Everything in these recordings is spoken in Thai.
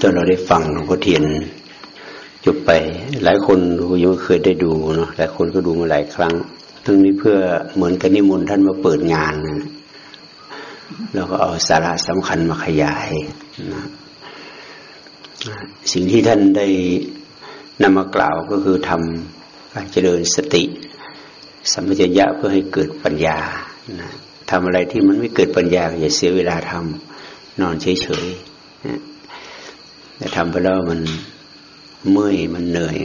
ตอนเราได้ฟังหลวงพ่อเทียนจบไป หลายคนยังเคยได้ดูเนาะหลายคนก็ดูมาหลายครั้งทั้งนี้เพื่อเหมือนกันนิมนต์ท่านมาเปิดงานนะแล้วก็เอาสาระสำคัญมาขยายนะสิ่งที่ท่านได้นำมากล่าวก็คือทำการเจริญสติสัมปชัญญะเพื่อให้เกิดปัญญานะทำอะไรที่มันไม่เกิดปัญญาอย่าเสียเวลาทำนอนเฉยๆ แต่ทำไปแล้วมันเมื่อยมันเหนื่อย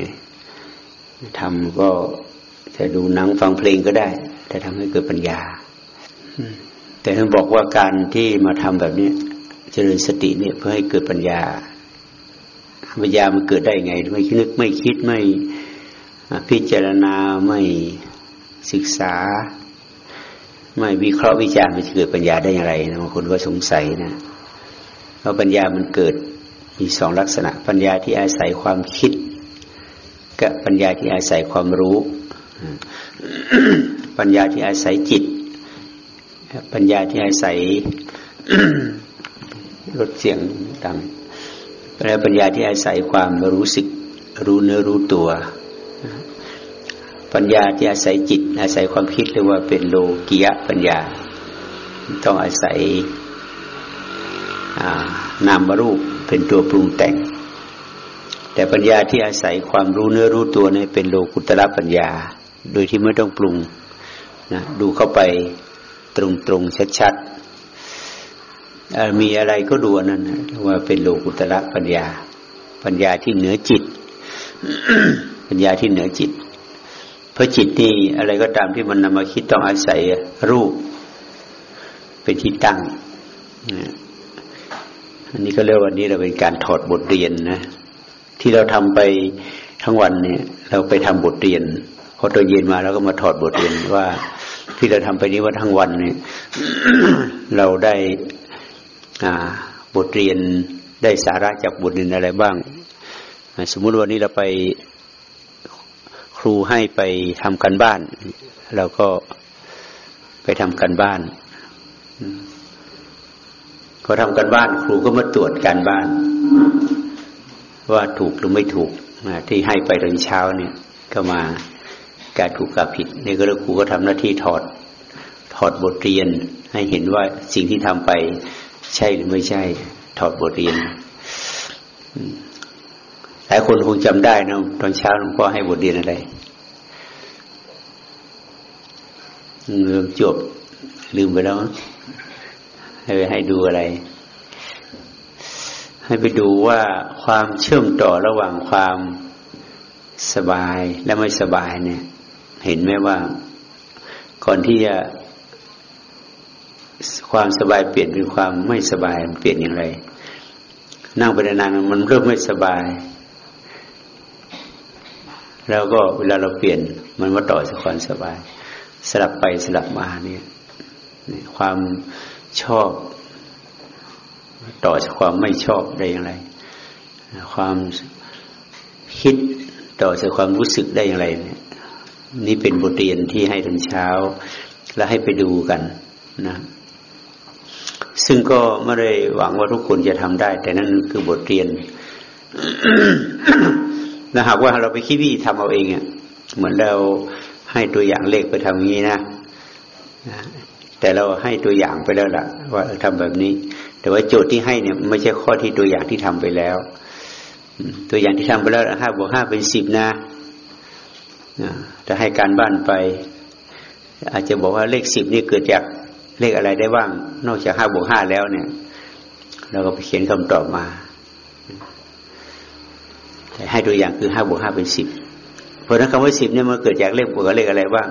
ทำก็จะดูหนังฟังเพลงก็ได้ แต่ทำให้เกิดปัญญา แต่ท่านบอกว่าการที่มาทำแบบนี้เจริญสติเนี่ยเพื่อให้เกิดปัญญา ปัญญามันเกิดได้ไง ไม่คิดนึกไม่คิดไม่พิจารณาไม่ศึกษา ไม่วิเคราะห์วิจารณ์มันจะเกิดปัญญาได้อย่างไรนะบางคนก็สงสัยนะเพราะปัญญามันเกิด มีสองลักษณะ ปัญญาที่อาศัยความคิด กับปัญญาที่อาศัยความรู้ ปัญญาที่อาศัยจิต ปัญญาที่อาศัยลดเสียงดังแล้วปัญญาที่อาศัยความรู้สึกรู้เนื้อรู้ตัว ปัญญาที่อาศัยจิต อาศัยความคิดเรียกว่าเป็นโลกิยะปัญญา ต้องอาศัยนามรูป เป็นตัวปรุงแต่ง แต่ปัญญาที่อาศัยความรู้เนื้อรู้ตัวนี่เป็นโลกุตระปัญญา โดยที่ไม่ต้องปรุงนะดูเข้าไปตรงๆชัดๆมีอะไรก็ดูนั่นว่าเป็นโลกุตระปัญญา ปัญญาที่เหนือจิต ปัญญาที่เหนือจิต เพราะจิตนี่อะไรก็ตามที่มันนำมาคิดต้องอาศัยรูปเป็นที่ตั้ง อันนี้ก็เรียกวันนี้เราเป็นการถอดบทเรียนนะ ที่เราทำไปทั้งวันเนี่ย เราไปทำบทเรียน พอตัวเย็นมาเราก็มาถอดบทเรียนว่าที่เราทำไปนี้ว่าทั้งวันเนี่ย เราได้บทเรียนได้สาระจากบทเรียนอะไรบ้าง สมมุติวันนี้เราไปครูให้ไปทำกันบ้าน เราก็ไปทำกันบ้าน พอทำกันบ้านครูก็มาตรวจการบ้าน ว่าถูกหรือไม่ถูกที่ให้ไปตอนเช้าเนี่ย ก็มาการถูกกับผิดนี่ก็เลยครูก็ทำหน้าที่ถอดถอดบทเรียน ให้เห็นว่าสิ่งที่ทำไปใช่หรือไม่ใช่ ถอดบทเรียนหลายคนคงจำได้นะตอนเช้าหลวงพ่อให้บทเรียนอะไรเงือจบลืมไปแล้ว ให้ไปให้ดูอะไร ให้ไปดูว่าความเชื่อมต่อระหว่างความสบายและไม่สบายเนี่ย เห็นไหมว่าก่อนที่จะความสบายเปลี่ยนเป็นความไม่สบายมันเปลี่ยนอย่างไร นั่งไปนานๆมันเริ่มไม่สบาย แล้วก็เวลาเราเปลี่ยน มันมาต่อจากความสบาย สลับไปสลับมาเนี่ยความ ชอบ ต่อจากความไม่ชอบได้อย่างไร ความคิดต่อจากความรู้สึกได้อย่างไรเนี่ยนี่เป็นบทเรียนที่ให้ตอนเช้า แล้วให้ไปดูกันนะ ซึ่งก็ไม่ได้หวังว่าทุกคนจะทำได้ แต่นั่นคือบทเรียนนะหากว่าเราไปคิดวิธีทำเอาเองอะเหมือนเราให้ตัวอย่างเลขไปทำงี้นะ แต่เราให้ตัวอย่างไปแล้วล่ะ ว่าทำแบบนี้ แต่ว่าโจทย์ที่ให้เนี่ยไม่ใช่ข้อที่ตัวอย่างที่ทำไปแล้ว ตัวอย่างที่ทำไปแล้วห้าบวกห้าเป็นสิบนะจะให้การบ้านไป อาจจะบอกว่าเลขสิบนี่เกิดจากเลขอะไรได้บ้าง นอกจากห้าบวกห้าแล้วเนี่ย เราก็ไปเขียนคำตอบมาแต่ให้ตัวอย่างคือห้าบวกห้าเป็นสิบเพราะนั้นคำว่าสิบเนี่ยมันเกิดจากเลขบวกกับเลขอะไรบ้าง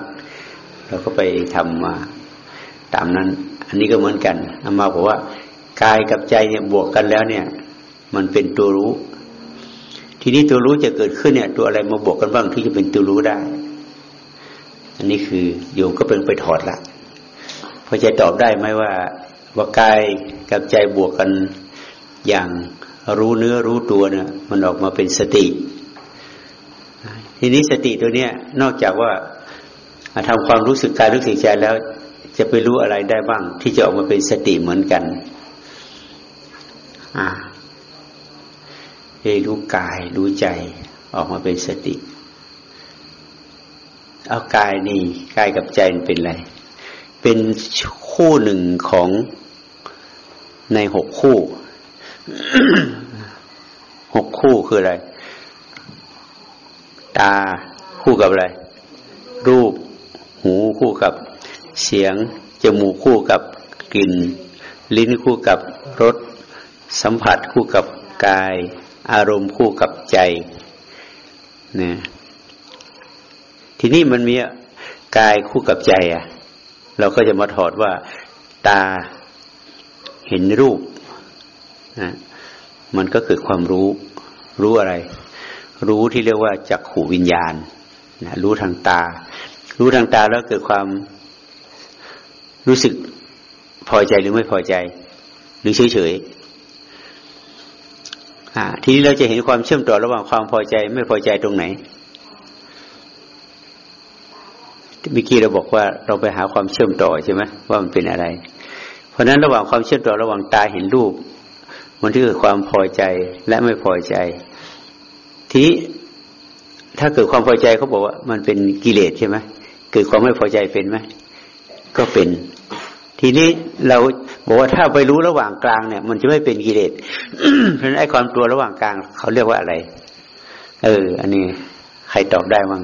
เราก็ไปทำมา ตามนั้น อันนี้ก็เหมือนกันอามาบอกว่ากายกับใจเนี่ยบวกกันแล้วเนี่ย มันเป็นตัวรู้ ทีนี้ตัวรู้จะเกิดขึ้นเนี่ย ตัวอะไรมาบวกกันบ้างที่จะเป็นตัวรู้ได้ อันนี้คือโยมก็เป็นไปถอดละพอจะตอบได้ไหมว่าว่ากายกับใจบวกกันอย่างรู้เนื้อรู้ตัวเนี่ย มันออกมาเป็นสติ ทีนี้สติตัวเนี้ยนอกจากว่าทำความรู้สึกกายรู้สึกใจแล้ว จะไปรู้อะไรได้บ้าง ที่จะออกมาเป็นสติเหมือนกัน อ่าให้รู้กายรู้ใจออกมาเป็นสติ เอากายนี่กายกับใจเป็นอะไร เป็นคู่หนึ่งของในหกคู่หกคู่คืออะไร ตาคู่กับอะไร รูป หูคู่กับ เสียง จมูกคู่กับกลิ่น ลิ้นคู่กับรสสัมผัสคู่กับกาย อารมณ์คู่กับใจนะทีนี้มันมีกายคู่กับใจอะ เราก็จะมาถอดว่าตาเห็นรูปนะมันก็เกิดความรู้ รู้อะไร รู้ที่เรียกว่าจักขูวิญญาณนะรู้ทางตา รู้ทางตาแล้วเกิดความ รู้สึกพอใจหรือไม่พอใจ หรือเฉยเฉยทีนี้เราจะเห็นความเชื่อมต่อระหว่างความพอใจไม่พอใจตรงไหนเมื่อกี้เราบอกว่าเราไปหาความเชื่อมต่อใช่ไหมว่ามันเป็นอะไร เพราะนั้นระหว่างความเชื่อมต่อระหว่างตาเห็นรูป มันที่เกิดความพอใจและไม่พอใจ ทีถ้าเกิดความพอใจเขาบอกว่า มันเป็นกิเลสใช่ไหมเกิดความไม่พอใจเป็นไหมก็เป็น ทีนี้เราบอกว่าถ้าไปรู้ระหว่างกลางเนี่ย มันจะไม่เป็นกิเลสเพราะนั้นไอ้ความตัวระหว่างกลางเขาเรียกว่าอะไร เออ อันนี้ใครตอบได้บ้าง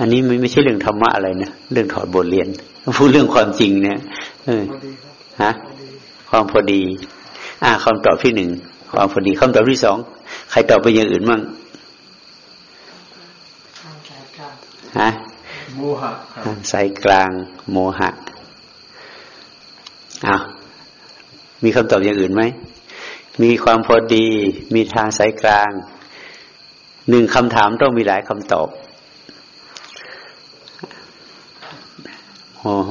อันนี้ไม่ไม่ใช่เรื่องธรรมะอะไรนะเรื่องถอดบทเรียนพูดเรื่องความจริงเนี่ยเออฮะความพอดี อ่าคำตอบที่หนึ่งความพอดีคำตอบที่สองใครตอบไปอย่างอื่นมั่งฮะโมหะสายกลาง โมหะ อ้าวมีคำตอบอย่างอื่นไหม มีความพอดี มีทางสายกลาง หนึ่งคำถามต้องมีหลายคำตอบ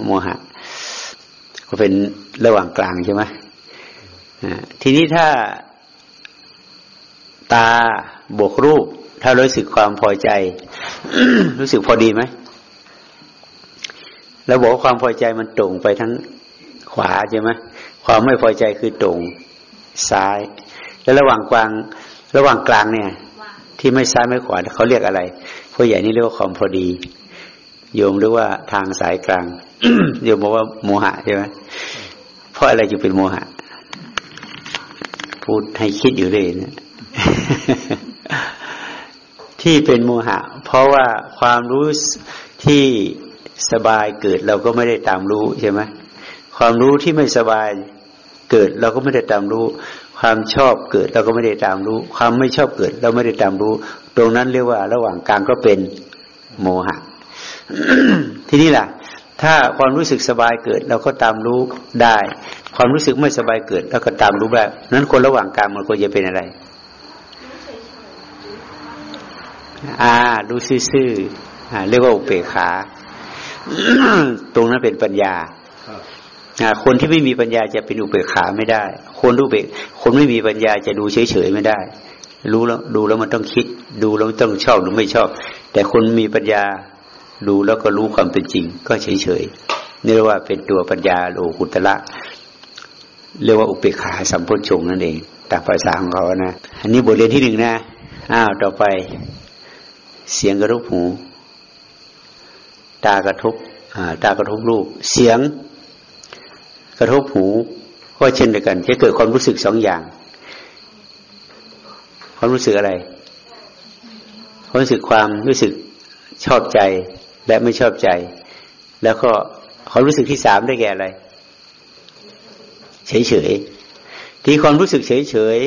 โมหะ ก็เป็นระหว่างกลางใช่ไหมทีนี้ถ้าตาบวกรูป ถ้ารู้สึกความพอใจ รู้สึกพอดีไหมเราบอกว่าความพอใจมันตรงไปทั้ง ขวาใช่ไหมความไม่พอใจคือตรงซ้าย แล้วระหว่างกลางระหว่างกลางเนี่ย ที่ไม่ซ้ายไม่ขวาเขาเรียกอะไรพวกใหญ่นี่เรียกว่าความพอดี โยมหรือว่าทางสายกลางโยมบอกว่าโมหะใช่ไหมเพราะอะไรจึงเป็นโมหะ พูดให้คิดอยู่เลยนะที่เป็นโมหะ เพราะว่าความรู้ที่สบายเกิดเราก็ไม่ได้ตามรู้ใช่ไหม ความรู้ที่ไม่สบายเกิดเราก็ไม่ได้ตามรู้ ความชอบเกิดเราก็ไม่ได้ตามรู้ ความไม่ชอบเกิดเราไม่ได้ตามรู้ ตรงนั้นเรียกว่า ระหว่างกลางก็เป็นโมหะ ทีนี้ล่ะ ถ้าความรู้สึกสบายเกิดเราก็ตามรู้ได้ ความรู้สึกไม่สบายเกิดเราก็ตามรู้ได้นั้นคนระหว่างกลางมันควรจะเป็นอะไรอ่ารู้ซื่อๆเรียกว่าอุเบกขา ตรงนั้นเป็นปัญญา คนที่ไม่มีปัญญาจะเป็นอุเบกขาไม่ได้ คนรู้เบกคนไม่มีปัญญาจะดูเฉยๆไม่ได้ รู้แล้วดูแล้วมันต้องคิด ดูแล้วต้องชอบหรือไม่ชอบ แต่คนมีปัญญาดูแล้วก็รู้ความเป็นจริง ก็เฉยเฉยนี่เรียกว่าเป็นตัวปัญญาโลกุตละเรียกว่าอุเบกขาสัมพุทธชงนั่นเองตามภาษาของเขานะอันนี้บทเรียนที่หนึ่งนะอ้าวต่อไป เสียงกระทบหู ตากระทบตากระทบรูปเสียง ระทบหูก็เช่นเดียวกัน จะเกิดความรู้สึกสองอย่าง ความรู้สึกอะไร ความรู้สึกความรู้สึกชอบใจและไม่ชอบใจ แล้วก็ความรู้สึกที่สามได้แก่อะไร เฉยเฉยที่ความรู้สึกเฉยเฉย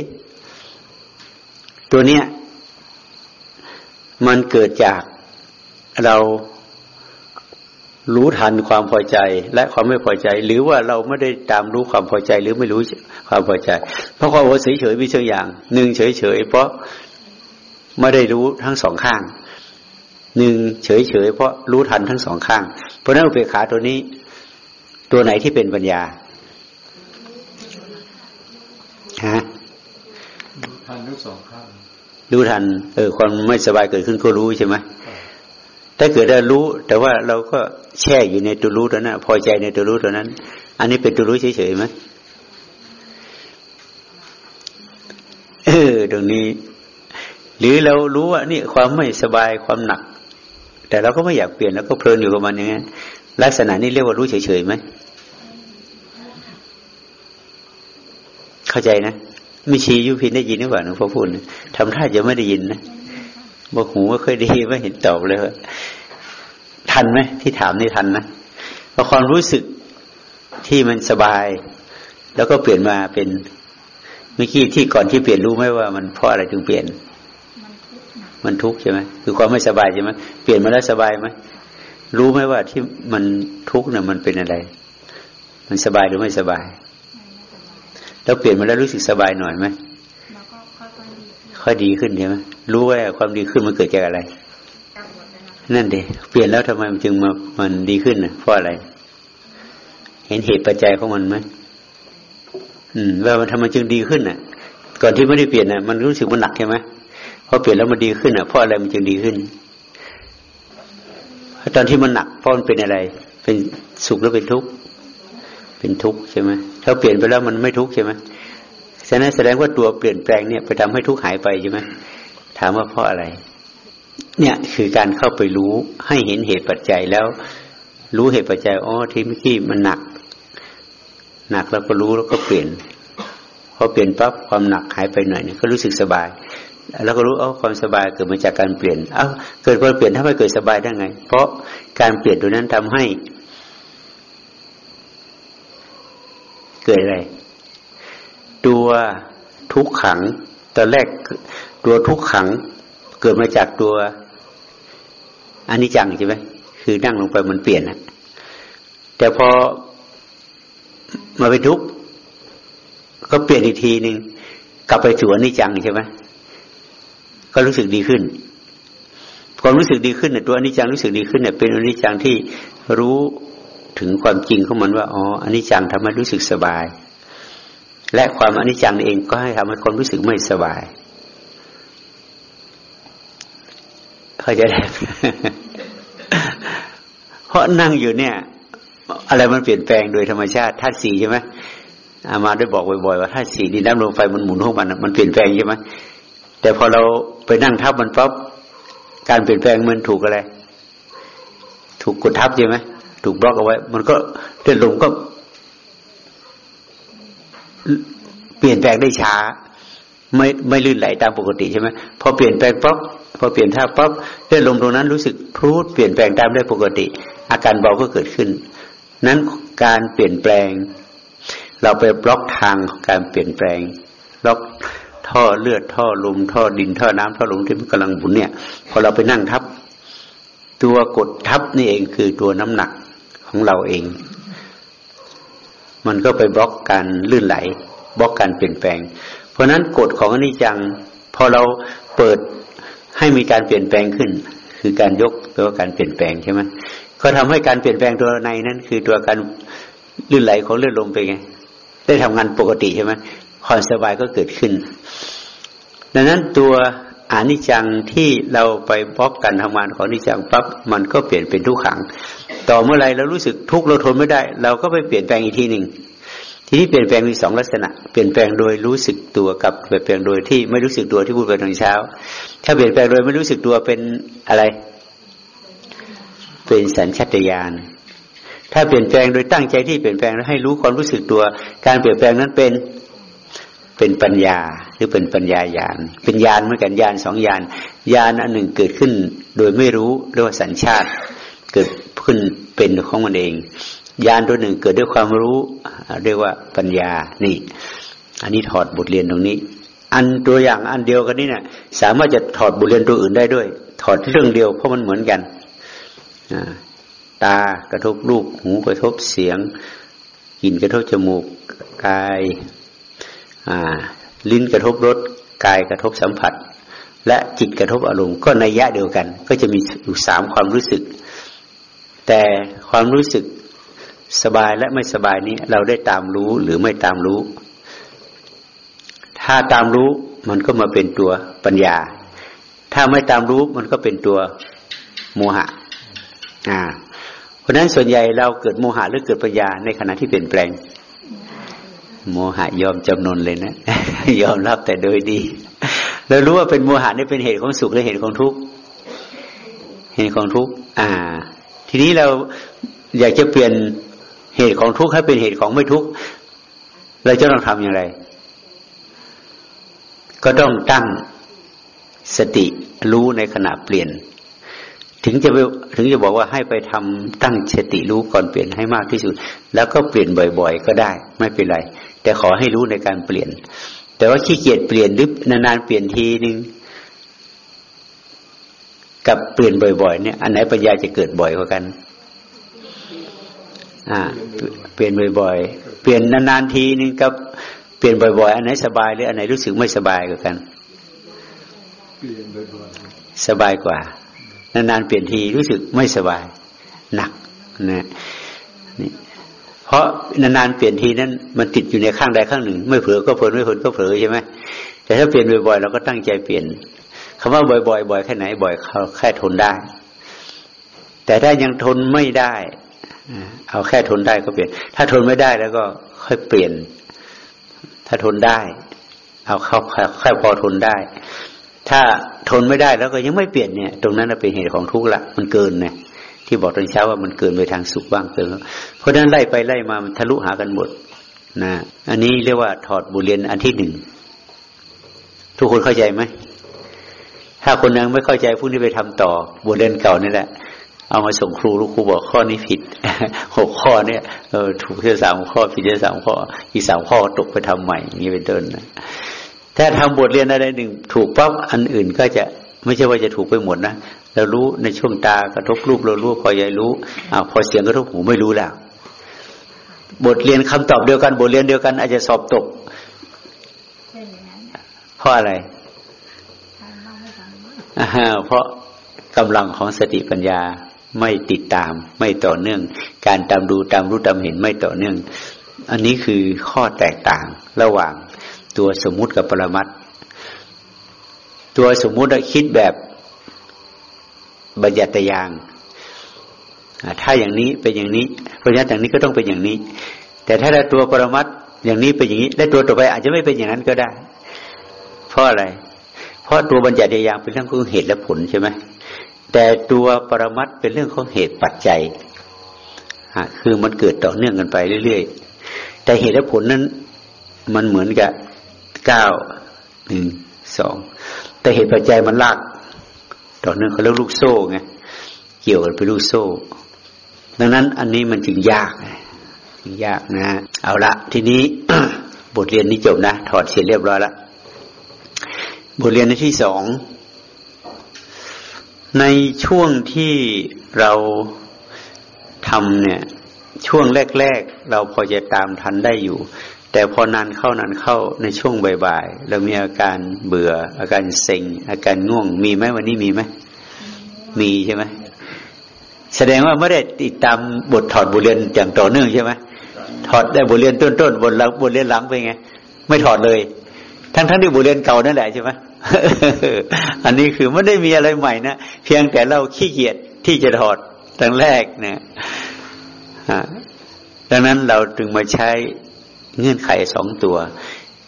ตัวเนี้ยมันเกิดจากเรา รู้ทันความพอใจและความไม่พอใจ หรือว่าเราไม่ได้ตามรู้ความพอใจหรือไม่รู้ความพอใจ เพราะความว่าเฉยเฉยมีเชิงอย่างหนึ่งเฉยเฉยเพราะไม่ได้รู้ทั้งสองข้างหนึ่งเฉยเฉยเพราะรู้ทันทั้งสองข้าง เพราะนั้นอุเบกขาตัวนี้ ตัวไหนที่เป็นปัญญาฮะทันทั้งสองข้างรู้ทัน เออความไม่สบายเกิดขึ้นก็รู้ใช่ไหมถ้าเกิดได้รู้ แต่ว่าเราก็ แช่อยู่ในตัวรู้ตัวนั้นพอใจในตัวรู้ตัวนั้น อันนี้เป็นตัวรู้เฉยๆไหมอตรงนี้ หรือเรารู้ว่านี่ความไม่สบายความหนัก แต่เราก็ไม่อยากเปลี่ยนแล้วก็เพลินอยู่กับมันอย่างนี้ลักษณะนี้เรียกว่ารู้เฉยๆไหมเข้าใจนะไม่ชียุพินได้ยินหรือเปล่าหลวงพ่อพูดทำท่าจะไม่ได้ยินนะบอกหูไม่เคยดีไม่เห็นตอบเลย ทันไหมที่ถามนี่ทันนะพอความรู้สึกที่มันสบาย แล้วก็เปลี่ยนมาเป็นเมื่อกี้ที่ก่อนที่เปลี่ยนรู้ไหมว่ามันเพราะอะไรจึงเปลี่ยน มันทุกข์ใช่ไหมคือความไม่สบายใช่ไหมเปลี่ยนมาแล้วสบายไหมรู้ไหมว่าที่มันทุกข์เนี่ยมันเป็นอะไร มันสบายหรือไม่สบาย แล้วเปลี่ยนมาแล้วรู้สึกสบายหน่อยไหมค่อยดีขึ้นใช่ไหมรู้ว่าความดีขึ้นมันเกิดจากอะไร นั่นเดเปลี่ยนแล้วทำไมมันจึงมามันดีขึ้นนะเพราะอะไร เห็นเหตุปัจจัยของมันไหมอืมว่ามันทำไมจึงดีขึ้นน่ะ ก่อนที่ไม่ได้เปลี่ยนน่ะ มันรู้สึกมันหนักใช่ไหมพอเปลี่ยนแล้วมันดีขึ้นน่ะเพราะอะไรมันจึงดีขึ้นตอนที่มันหนักเพราะมันเป็นอะไร เป็นสุขหรือเป็นทุกข์เป็นทุกข์ใช่ไหมถ้าเปลี่ยนไปแล้วมันไม่ทุกข์ใช่ไหมฉะนั้นแสดงว่าตัวเปลี่ยนแปลงเนี่ย ไปทำให้ทุกข์หายไปใช่ไหมถามว่าเพราะอะไร เนี่ยคือการเข้าไปรู้ให้เห็นเหตุปัจจัยแล้ว รู้เหตุปัจจัยอ๋อที่เมื่อกี้มันหนัก หนักแล้วก็รู้แล้วก็เปลี่ยนพอเปลี่ยนปั๊บความหนักหายไปหน่อยก็รู้สึกสบาย แล้วก็รู้เอ้าความสบายเกิดมาจากการเปลี่ยนเอ้าเกิดความเปลี่ยนถ้าไม่เกิดสบายได้ไง เพราะการเปลี่ยนตัวนั้นทำให้ เกิดอะไรตัวทุกขังตอนแรกตัวทุกขังเกิดมาจากตัว อันนี้จังใช่ไหมคือนั่งลงไปมันเปลี่ยนนะแต่พอมาเป็นทุกข์ก็เปลี่ยนอีกทีหนึ่งกลับไปสู่อนิจจังใช่ไหมก็รู้สึกดีขึ้นความรู้สึกดีขึ้นเนี่ยตัวอนิจจังรู้สึกดีขึ้นเนี่ยเป็นอนิจจังที่รู้ถึงความจริงของมันว่าอ๋ออันนี้จังทำให้รู้สึกสบาย และความอนิจจังเองก็ให้ทำให้คนรู้สึกไม่สบาย เขาจะได้ ราะนั่งอยู่เนี่ย อะไรมันเปลี่ยนแปลงโดยธรรมชาติธาตุสีใช่ไหมอามาได้บอกบ่อยๆว่าธาตุสีดินน้ำลมไฟมันหมุนของมันมันเปลี่ยนแปลงใช่ไหมแต่พอเราไปนั่งทับมันปั๊บการเปลี่ยนแปลงมันถูกอะไร ถูกกดทับใช่ไหมถูกบล็อกเอาไว้ มันก็เลื่อนลมก็เปลี่ยนแปลงได้ช้า ไม่ไม่ลื่นไหลตามปกติใช่ไหมพอเปลี่ยนแปลงป๊บ พอเปลี่ยนท่าปั๊บเลือนลมตรงนั้นรู้สึกพูดเปลี่ยนแปลงตามได้ปกติ อาการเบาก็เกิดขึ้น นั้นการเปลี่ยนแปลง เราไปบล็อกทางการเปลี่ยนแปลงบล็อกท่อเลือดท่อลมท่อดินท่อน้ำท่อลมที่มันกำลังหมุนเนี่ย พอเราไปนั่งทับ ตัวกดทับนี่เองคือตัวน้ำหนักของเราเอง มันก็ไปบล็อกการลื่นไหลบล็อกการเปลี่ยนแปลง เพราะนั้นกฎของอนิจจัง พอเราเปิด ให้มีการเปลี่ยนแปลงขึ้น คือการยกตัวการเปลี่ยนแปลงใช่ไหมก็ทำให้การเปลี่ยนแปลงตัวในนั้น คือตัวการลื่นไหลของเลือดลมไปไง ได้ทำงานปกติใช่ไหมความสบายก็เกิดขึ้น ดังนั้นตัวอนิจจังที่เราไปบล็อกการทำงานของอนิจจังปั๊บมันก็เปลี่ยนเป็นทุกขัง ต่อเมื่อไรเรารู้สึกทุกข์เราทนไม่ได้ เราก็ไปเปลี่ยนแปลงอีกทีหนึ่ง ทีนี้เปลี่ยนแปลงมีสองลักษณะ เปลี่ยนแปลงโดยรู้สึกตัวกับเปลี่ยนแปลงโดยที่ไม่รู้สึกตัวที่พูดไปตอนเช้า ถ้าเปลี่ยนแปลงโดยไม่รู้สึกตัวเป็นอะไร เป็นสัญชาตญาณถ้าเปลี่ยนแปลงโดยตั้งใจที่เปลี่ยนแปลงแล้วให้รู้ความรู้สึกตัว การเปลี่ยนแปลงนั้นเป็นเป็นปัญญาหรือเป็นปัญญาญาณเป็นญาณเหมือนกันญาณสองญาณญาณอันหนึ่งเกิดขึ้น โดยไม่รู้เรียกว่าสัญชาติ เกิดขึ้นเป็นของมันเอง ญาณตัวหนึ่งเกิดด้วยความรู้เรียกว่าปัญญานี่ อันนี้ถอดบทเรียนตรงนี้ อันตัวอย่างอันเดียวกันนี่เนะี่ยสามารถจะถอดบทเรียนตัวอื่นได้ด้วย ถอดเรื่องเดียวเพราะมันเหมือนกันตากระทบรูปหูกระทบเสียงกลิ่นกระทบจมูกกายลิ้นกระทบรสกายกระทบสัมผัส และจิตกระทบอารมณ์ก็ในยะเดียวกัน ก็จะมีอยู่สามความรู้สึก แต่ความรู้สึก สบายและไม่สบายนี้ เราได้ตามรู้หรือไม่ตามรู้ ถ้าตามรู้มันก็มาเป็นตัวปัญญา ถ้าไม่ตามรู้มันก็เป็นตัวโมหะ อ่า เพราะนั้นส่วนใหญ่เราเกิดโมหะหรือเกิดปัญญาในขณะที่เปลี่ยนแปลง โมหะยอมจำนนเลยนะ ยอมรับแต่โดยดี เรารู้ว่าเป็นโมหะนี่เป็นเหตุของสุขหรือเหตุของทุกข์ เหตุของทุกข์ อ่า ทีนี้เราอยากจะเปลี่ยน เหตุของทุกข์ให้เป็นเหตุของไม่ทุกข์เราจะต้องทำอย่างไร ก็ต้องตั้งสติรู้ในขณะเปลี่ยน ถึงจะถึงจะบอกว่าให้ไปทำตั้งสติรู้ก่อนเปลี่ยนให้มากที่สุด แล้วก็เปลี่ยนบ่อย ๆ ก็ได้ ไม่เป็นไร แต่ขอให้รู้ในการเปลี่ยน แต่ว่าขี้เกียจเปลี่ยนหรือนานๆเปลี่ยนทีนึงกับเปลี่ยนบ่อย ๆ เนี่ย อันไหนปัญญาจะเกิดบ่อยกว่ากัน อ่า เปลี่ยนบ่อยๆ เปลี่ยนนานๆทีนึงกับเปลี่ยนบ่อยๆ อันไหนสบายหรืออันไหนรู้สึกไม่สบายกว่ากัน เปลี่ยนบ่อยสบายกว่า นานๆเปลี่ยนทีรู้สึกไม่สบาย หนักนะนี่เพราะนานๆเปลี่ยนทีนั้นมันติดอยู่ในข้างใดข้างหนึ่ง ไม่เผลอก็เพลินไม่เพลินก็เผลอใช่ไหมแต่ถ้าเปลี่ยนบ่อยๆเราก็ตั้งใจเปลี่ยนคำว่าบ่อยๆบ่อยแค่ไหนบ่อยเขาแค่ทนได้ แต่ถ้ายังทนไม่ได้ เอาแค่ทนได้ก็เปลี่ยน ถ้าทนไม่ได้แล้วก็ค่อยเปลี่ยน ถ้าทนได้ เอาเข้าแค่พอทนได้ ถ้าทนไม่ได้แล้วก็ยังไม่เปลี่ยนเนี่ย ตรงนั้นเป็นเหตุของทุกข์ละมันเกินเนี่ยที่บอกตอนเช้าว่ามันเกินไปทางสุขบ้างเกินเพราะนั้นไล่ไปไล่มามันทะลุหากันหมดนะอันนี้เรียกว่าถอดบุเรียนอันที่หนึ่งทุกคนเข้าใจไหมถ้าคนยังไม่เข้าใจผู้นี้ไปทำต่อบทเรียนเก่านี่แหละ เอามาส่งครูลูกครูบอกข้อนี้ผิดหกข้อเนี่ยเออถูกแค่สามข้อผิดแค่สามข้อ อีกสามข้อตกไปทำใหม่อย่างนี้เป็นต้นนะถ้าทำบทเรียนอะไรหนึ่งถูกปั๊บอันอื่นก็จะไม่ใช่ว่าจะถูกไปหมดนะเรารู้ในช่วงตากระทบรูปเรารู้พอใหญ่รู้อ่าพอเสียงกระทบหูไม่รู้แล้วบทเรียนคำตอบเดียวกัน บทเรียนเดียวกัน อาจจะสอบตกเพราะอะไรเพราะกำลังของสติปัญญา ไม่ติดตาม ไม่ต่อเนื่อง การตามดูตามรู้ตามเห็นไม่ต่อเนื่อง อันนี้คือข้อแตกต่างระหว่างตัวสมมุติกับปรมัตตัวสมมุติคิดแบบบัญญัติยางถ้าอย่างนี้เป็นอย่างนี้ เพราะฉะนั้นอย่างนี้ก็ต้องเป็นอย่างนี้ แต่ถ้าตัวปรมัตอย่างนี้เป็นอย่างนี้ และตัวต่อไปอาจจะไม่เป็นอย่างนั้นก็ได้ เพราะอะไร เพราะตัวบัญญัติยางเป็นเรื่องของเหตุและผลใช่ไหม แต่ตัวปรมัตเป็นเรื่องของเหตุปัจจัยคือมันเกิดต่อเนื่องกันไปเรื่อยๆ แต่เหตุและผลนั้น มันเหมือนกับเก้าหนึ่งสองแต่เหตุปัจจัยมันลากต่อเนื่องเขาเรียกลูกโซ่ไงเกี่ยวกันเป็นลูกโซ่ ดังนั้นอันนี้มันจึงยากจึงยากนะ เอาละทีนี้บทเรียนนี้จบนะถอดเสร็จเรียบร้อยแล้วบทเรียนในที่สอง ในช่วงที่เราทำเนี่ย ช่วงแรก ๆ เราพอจะตามทันได้อยู่ แต่พอนานเข้านานเข้าในช่วงบ่ายๆเรามีอาการเบื่อ อาการเซ็ง อาการง่วง มีไหมวันนี้มีไหมมีใช่ไหมแสดงว่าไม่ได้ติดตามบทถอดบทเรียนอย่างต่อเนื่องใช่ไหมถอดได้บทเรียนต้นๆบทหลังบทเรียนหลังไปไง ไม่ถอดเลย ทั้งๆที่บทเรียนเก่านั่นแหละใช่ไหม อันนี้คือไม่ได้มีอะไรใหม่นะเพียงแต่เราขี้เกียจที่จะถอดตั้งแรกเนี่ยดังนั้นเราจึงมาใช้เงื่อนไขสองตัว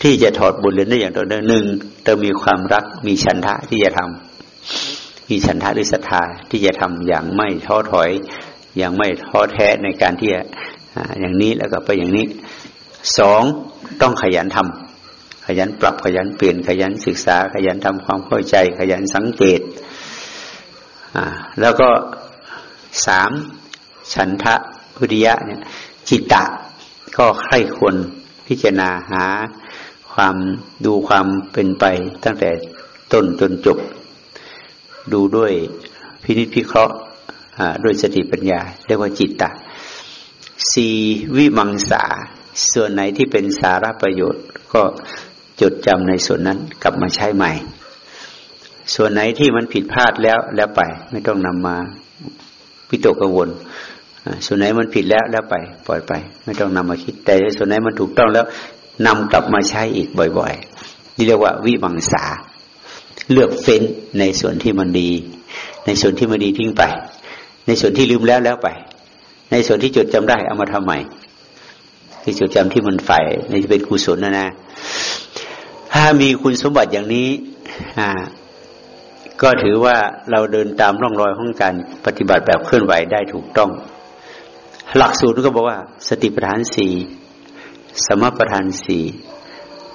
ที่จะถอดบุญเรียนได้อย่างต่อเนื่องหนึ่งต้องมีความรักมีฉันทะที่จะทำมีฉันทะหรือศรัทธาที่จะทำอย่างไม่ท้อถอย อย่างไม่ท้อแท้ในการที่จะอย่างนี้แล้วก็ไปอย่างนี้สองต้องขยันทำ ขยันปรับขยันเปลี่ยนขยันศึกษา ขยันทำความเข้าใจ ขยันสังเกตอ่าแล้วก็สามฉันทะวิริยะเนี่ยจิตตะก็ใคร่ควรพิจารณาหา ความดูความเป็นไปตั้งแต่ต้นจนจบ ดูด้วยพินิจพิเคราะห์ด้วยสติปัญญา เรียกว่าจิตตะสีวิมังสาส่วนไหนที่เป็นสาระประโยชน์ ก็ จดจำในส่วนนั้นกลับมาใช้ใหม่ ส่วนไหนที่มันผิดพลาดแล้วแล้วไป ไม่ต้องนำมาพิตกกังวล ส่วนไหนมันผิดแล้วแล้วไป ปล่อยไป ไม่ต้องนำมาคิด แต่ส่วนไหนมันถูกต้องแล้วนำกลับมาใช้อีกบ่อยๆ นี่เรียกว่าวิบังสา เลือกเฟ้นในส่วนที่มันดี ในส่วนที่มันดีทิ้งไป ในส่วนที่ลืมแล้วแล้วไป ในส่วนที่จดจำได้เอามาทำใหม่ที่จดจำที่มันฝ่ายในเป็นกุศลนะนะ ถ้ามีคุณสมบัติอย่างนี้ก็ถือว่าเราเดินตามร่องรอยของการปฏิบัติแบบเคลื่อนไหวได้ถูกต้อง หลักสูตรก็บอกว่า สติปัฏฐานสี่สมปัฏฐานสี่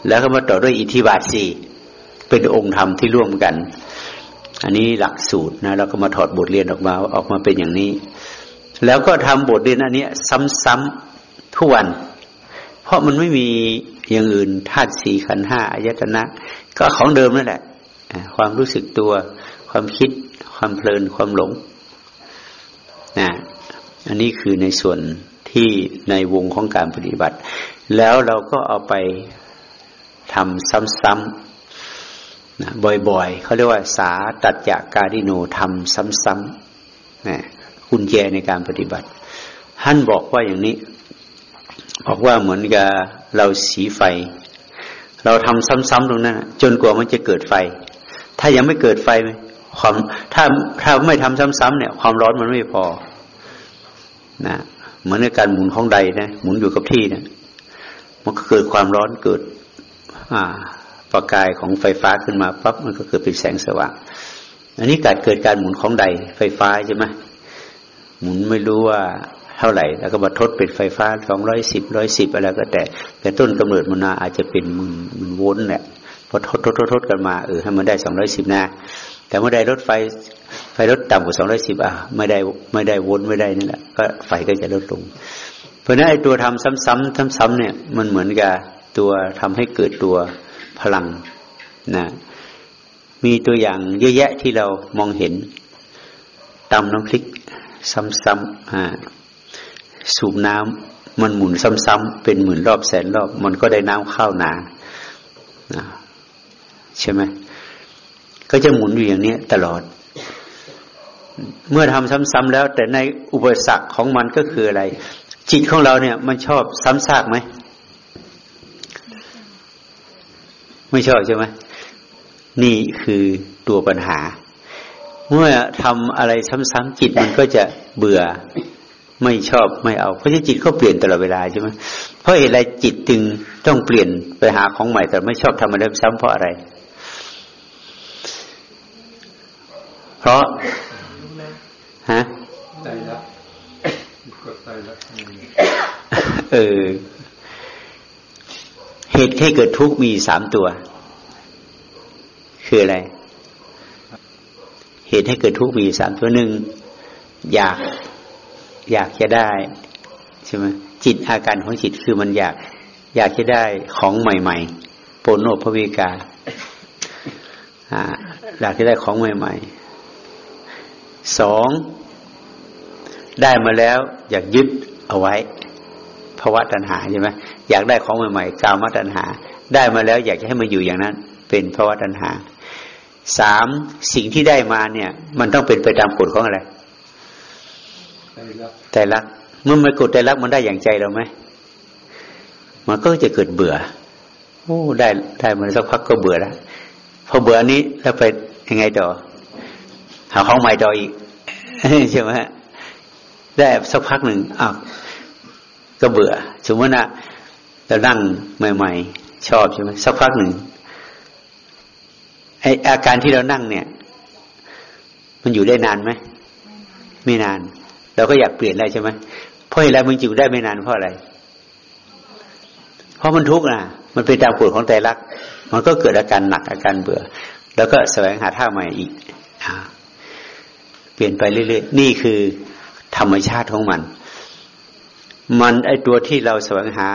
แล้วก็มาต่อด้วยอิทธิบาทสี่เป็นองค์ธรรมที่ร่วมกัน อันนี้หลักสูตรนะเราก็มาถอดบทเรียนออกมาออกมาเป็นอย่างนี้ แล้วก็ทำบทเรียนอันนี้ ซ้ำๆทุกวัน ราะมันไม่มีอย่างอื่นธาตุสี่ขันห้าอายตนะ ก็ของเดิมนั่นแหละ ความรู้สึกตัว ความคิด ความเพลินความหลงนะอันนี้คือในส่วนที่ในวงของการปฏิบัติ แล้วเราก็เอาไปทำซ้ำๆนะบ่อยๆเขาเรียกว่า สาตัดจากการิโนทำซ้ำๆนะคุณแจในการปฏิบัติท่านบอกว่าอย่างนี้ บอกว่าเหมือนกับเราสีไฟ เราทำซ้ำๆตรงนั้นจนกว่ามันจะเกิดไฟ ถ้ายังไม่เกิดไฟความถ้าถ้าไม่ทำซ้ำๆเนี่ย ความร้อนมันไม่พอนะเหมือนในการหมุนของใดนะหมุนอยู่กับที่เนะมันก็เกิดความร้อนเกิด อ่าประกายของไฟฟ้าขึ้นมาปั๊บมันก็เกิดเป็นแสงสว่าง อันนี้การเกิดการหมุนของใดไฟฟ้าใช่ไหมหมุนไม่รู้ว่า ท่าไหร่ แล้วก็มาทดเป็นไฟฟ้าสองร้อยสิบร้อยสิบอะไรก็แต่ แต่ต้นกำเนิดมันนาอาจจะเป็นหมื่นหมื่นโวลต์แหละพอทดทดทดทดกันมาเออให้มันได้สองร้อยสิบนาแต่เมื่อใดรถไฟไฟลดต่ำกว่าสองร้อยสิบอะไม่ได้ไม่ได้วนไม่ได้นี่แหละก็ไฟก็จะลดลง เพราะนั้นไอ้ตัวทำซ้ำๆซ้ำๆเนี่ยมันเหมือนกับตัวทำให้เกิดตัวพลังนะมีตัวอย่างเยอะแยะที่เรามองเห็นตำน้ำพริก ซ้ำๆอ่า สูบน้ำมันหมุนซ้ำๆเป็นหมื่นรอบแสนรอบ มันก็ได้น้ำข้าวนาใช่ไหมก็จะหมุนอยู่อย่างนี้ตลอด เมื่อทำซ้ำๆแล้ว แต่ในอุปสรรคของมันก็คืออะไร จิตของเราเนี่ย มันชอบซ้ำซากไหมไม่ชอบใช่ไหมนี่คือตัวปัญหา เมื่อทำอะไรซ้ำๆจิตมันก็จะเบื่อ ไม่ชอบไม่เอา เพราะฉะนั้นจิตก็เปลี่ยนตลอดเวลาใช่ไหมเพราะเหตุอะไรจิตจึงต้องเปลี่ยนไปหาของใหม่แต่ไม่ชอบทำอะไรซ้ำเพราะอะไร เพราะฮะใจรักกดใจรักเออเหตุให้เกิดทุกข์มีสามตัว คืออะไร เหตุให้เกิดทุกข์มีสามตัวหนึ่งอยาก อยากจะได้ใช่ไหมจิตอาการของจิตคือมันอยาก อยากจะได้ของใหม่ ๆ โปโนพวิกาอ่าอยากจะได้ของใหม่ ๆ สองได้มาแล้วอยากยึดเอาไว้ภาวะตัณหาใช่ไหมอยากได้ของใหม่ๆกามตัณหา ได้มาแล้วอยากจะให้มันอยู่อย่างนั้น เป็นภาวะตัณหาสามสิ่งที่ได้มาเนี่ย มันต้องเป็นไปตามกฎของอะไร ใจรักเมื่อมันกฎใจรักมันได้อย่างใจเราไหมมันก็จะเกิดเบื่อ โอ้ได้ได้มันสักพักก็เบื่อแล้วพอเบื่อนี้แล้วไปยังไงต่อ หาของใหม่ต่ออีกใช่ไหมได้สักพักหนึ่งอ้าวก็เบื่อ สมมตินะเรานั่งใหม่ ๆ ชอบใช่ไหมสักพักหนึ่งไออาการที่เรานั่งเนี่ย มันอยู่ได้นานไหมไม่นาน เราก็อยากเปลี่ยนได้ใช่ไหมเพราะอะไรมึงอยู่ได้ไม่นานเพราะอะไร เพราะมันทุกข์นะมันเป็นตามกฎของใจรัก มันก็เกิดอาการหนักอาการเบื่อ แล้วก็แสวงหาท่าใหม่อีกอเปลี่ยนไปเรื่อยๆ นี่คือธรรมชาติของมัน มันไอตัวที่เราแสวงหา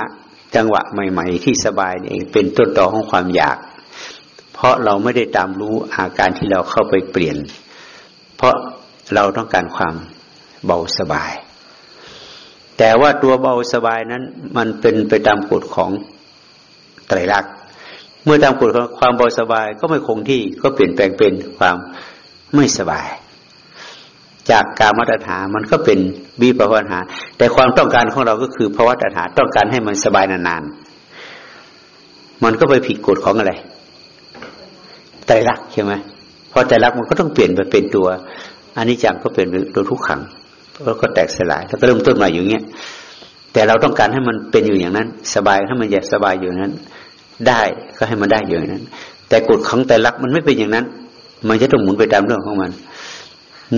จังหวะใหม่ ๆ ที่สบายเองเป็นต้นตอของความอยาก เพราะเราไม่ได้ตามรู้อาการที่เราเข้าไปเปลี่ยน เพราะเราต้องการความ เบาสบาย แต่ว่าตัวเบาสบายนั้น มันเป็นไปตามกฎของไตรลักษณ์เมื่อตามกฎของความเบาสบายก็ไม่คงที่ก็เปลี่ยนแปลงเป็นความไม่สบาย จากการมาตรฐานมันก็เป็นวิปภาวนาแต่ความต้องการของเราก็คือภาวะตัณหาต้องการให้มันสบายนานๆมันก็ไปผิดกฎของอะไรใจรักใช่ไหมพอใจรักมันก็ต้องเปลี่ยนไปเป็นตัวอันนี้จังก็เป็นตัวทุกขัง ก็แตกสลายแล้วก็เริ่มต้นใหม่อยู่เงี้ยแต่เราต้องการให้มันเป็นอยู่อย่างนั้น สบายให้มันอยากสบายอยู่นั้น ได้ก็ให้มันได้อยู่อย่างนั้น แต่กฎของแต่ลักมันไม่เป็นอย่างนั้น มันจะต้องหมุนไปตามเรื่องของมัน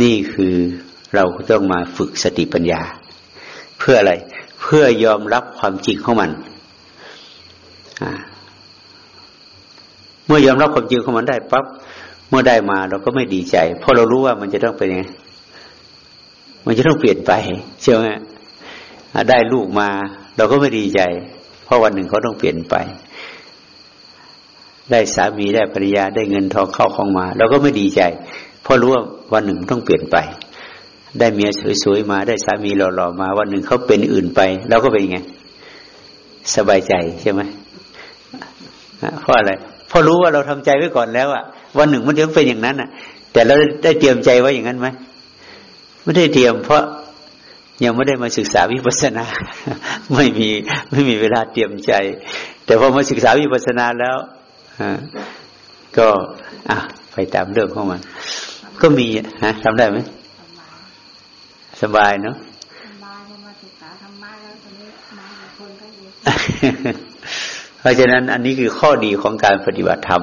นี่คือเราต้องมาฝึกสติปัญญา เพื่ออะไรเพื่อยอมรับความจริงของมันเมื่อยอมรับความจริงของมันได้ปั๊บเมื่อได้มาเราก็ไม่ดีใจ เพราะเรารู้ว่ามันจะต้องเป็นยังไง มันจะต้องเปลี่ยนไปใช่ไหมได้ลูกมา เราก็ไม่ดีใจ เพราะวันหนึ่งเขาต้องเปลี่ยนไป ได้สามีได้ภรรยาได้เงินทองเข้าของมา เราก็ไม่ดีใจ เพราะรู้ว่าวันหนึ่งต้องเปลี่ยนไป ได้เมียสวยๆมา ได้สามีหล่อๆมา วันหนึ่งเขาเป็นอื่นไปเราก็เป็นไง สบายใจใช่ไหมเพราะอะไรเพราะรู้ว่าเราทำใจไว้ก่อนแล้วอะวันหนึ่งมันจะเป็นอย่างนั้นอะแต่เราได้เตรียมใจไว้อย่างนั้นไหม ไม่ได้เตรียม เพราะยังไม่ได้มาศึกษาวิปัสสนา ไม่มีไม่มีเวลาเตรียมใจ แต่พอมาศึกษาวิปัสสนาแล้วก็อะไปตามเรื่องของมัน ก็มีฮะทำได้ไหมสบายเนาะเพราะฉะนั้นอันนี้คือข้อดีของการปฏิบัติธรรม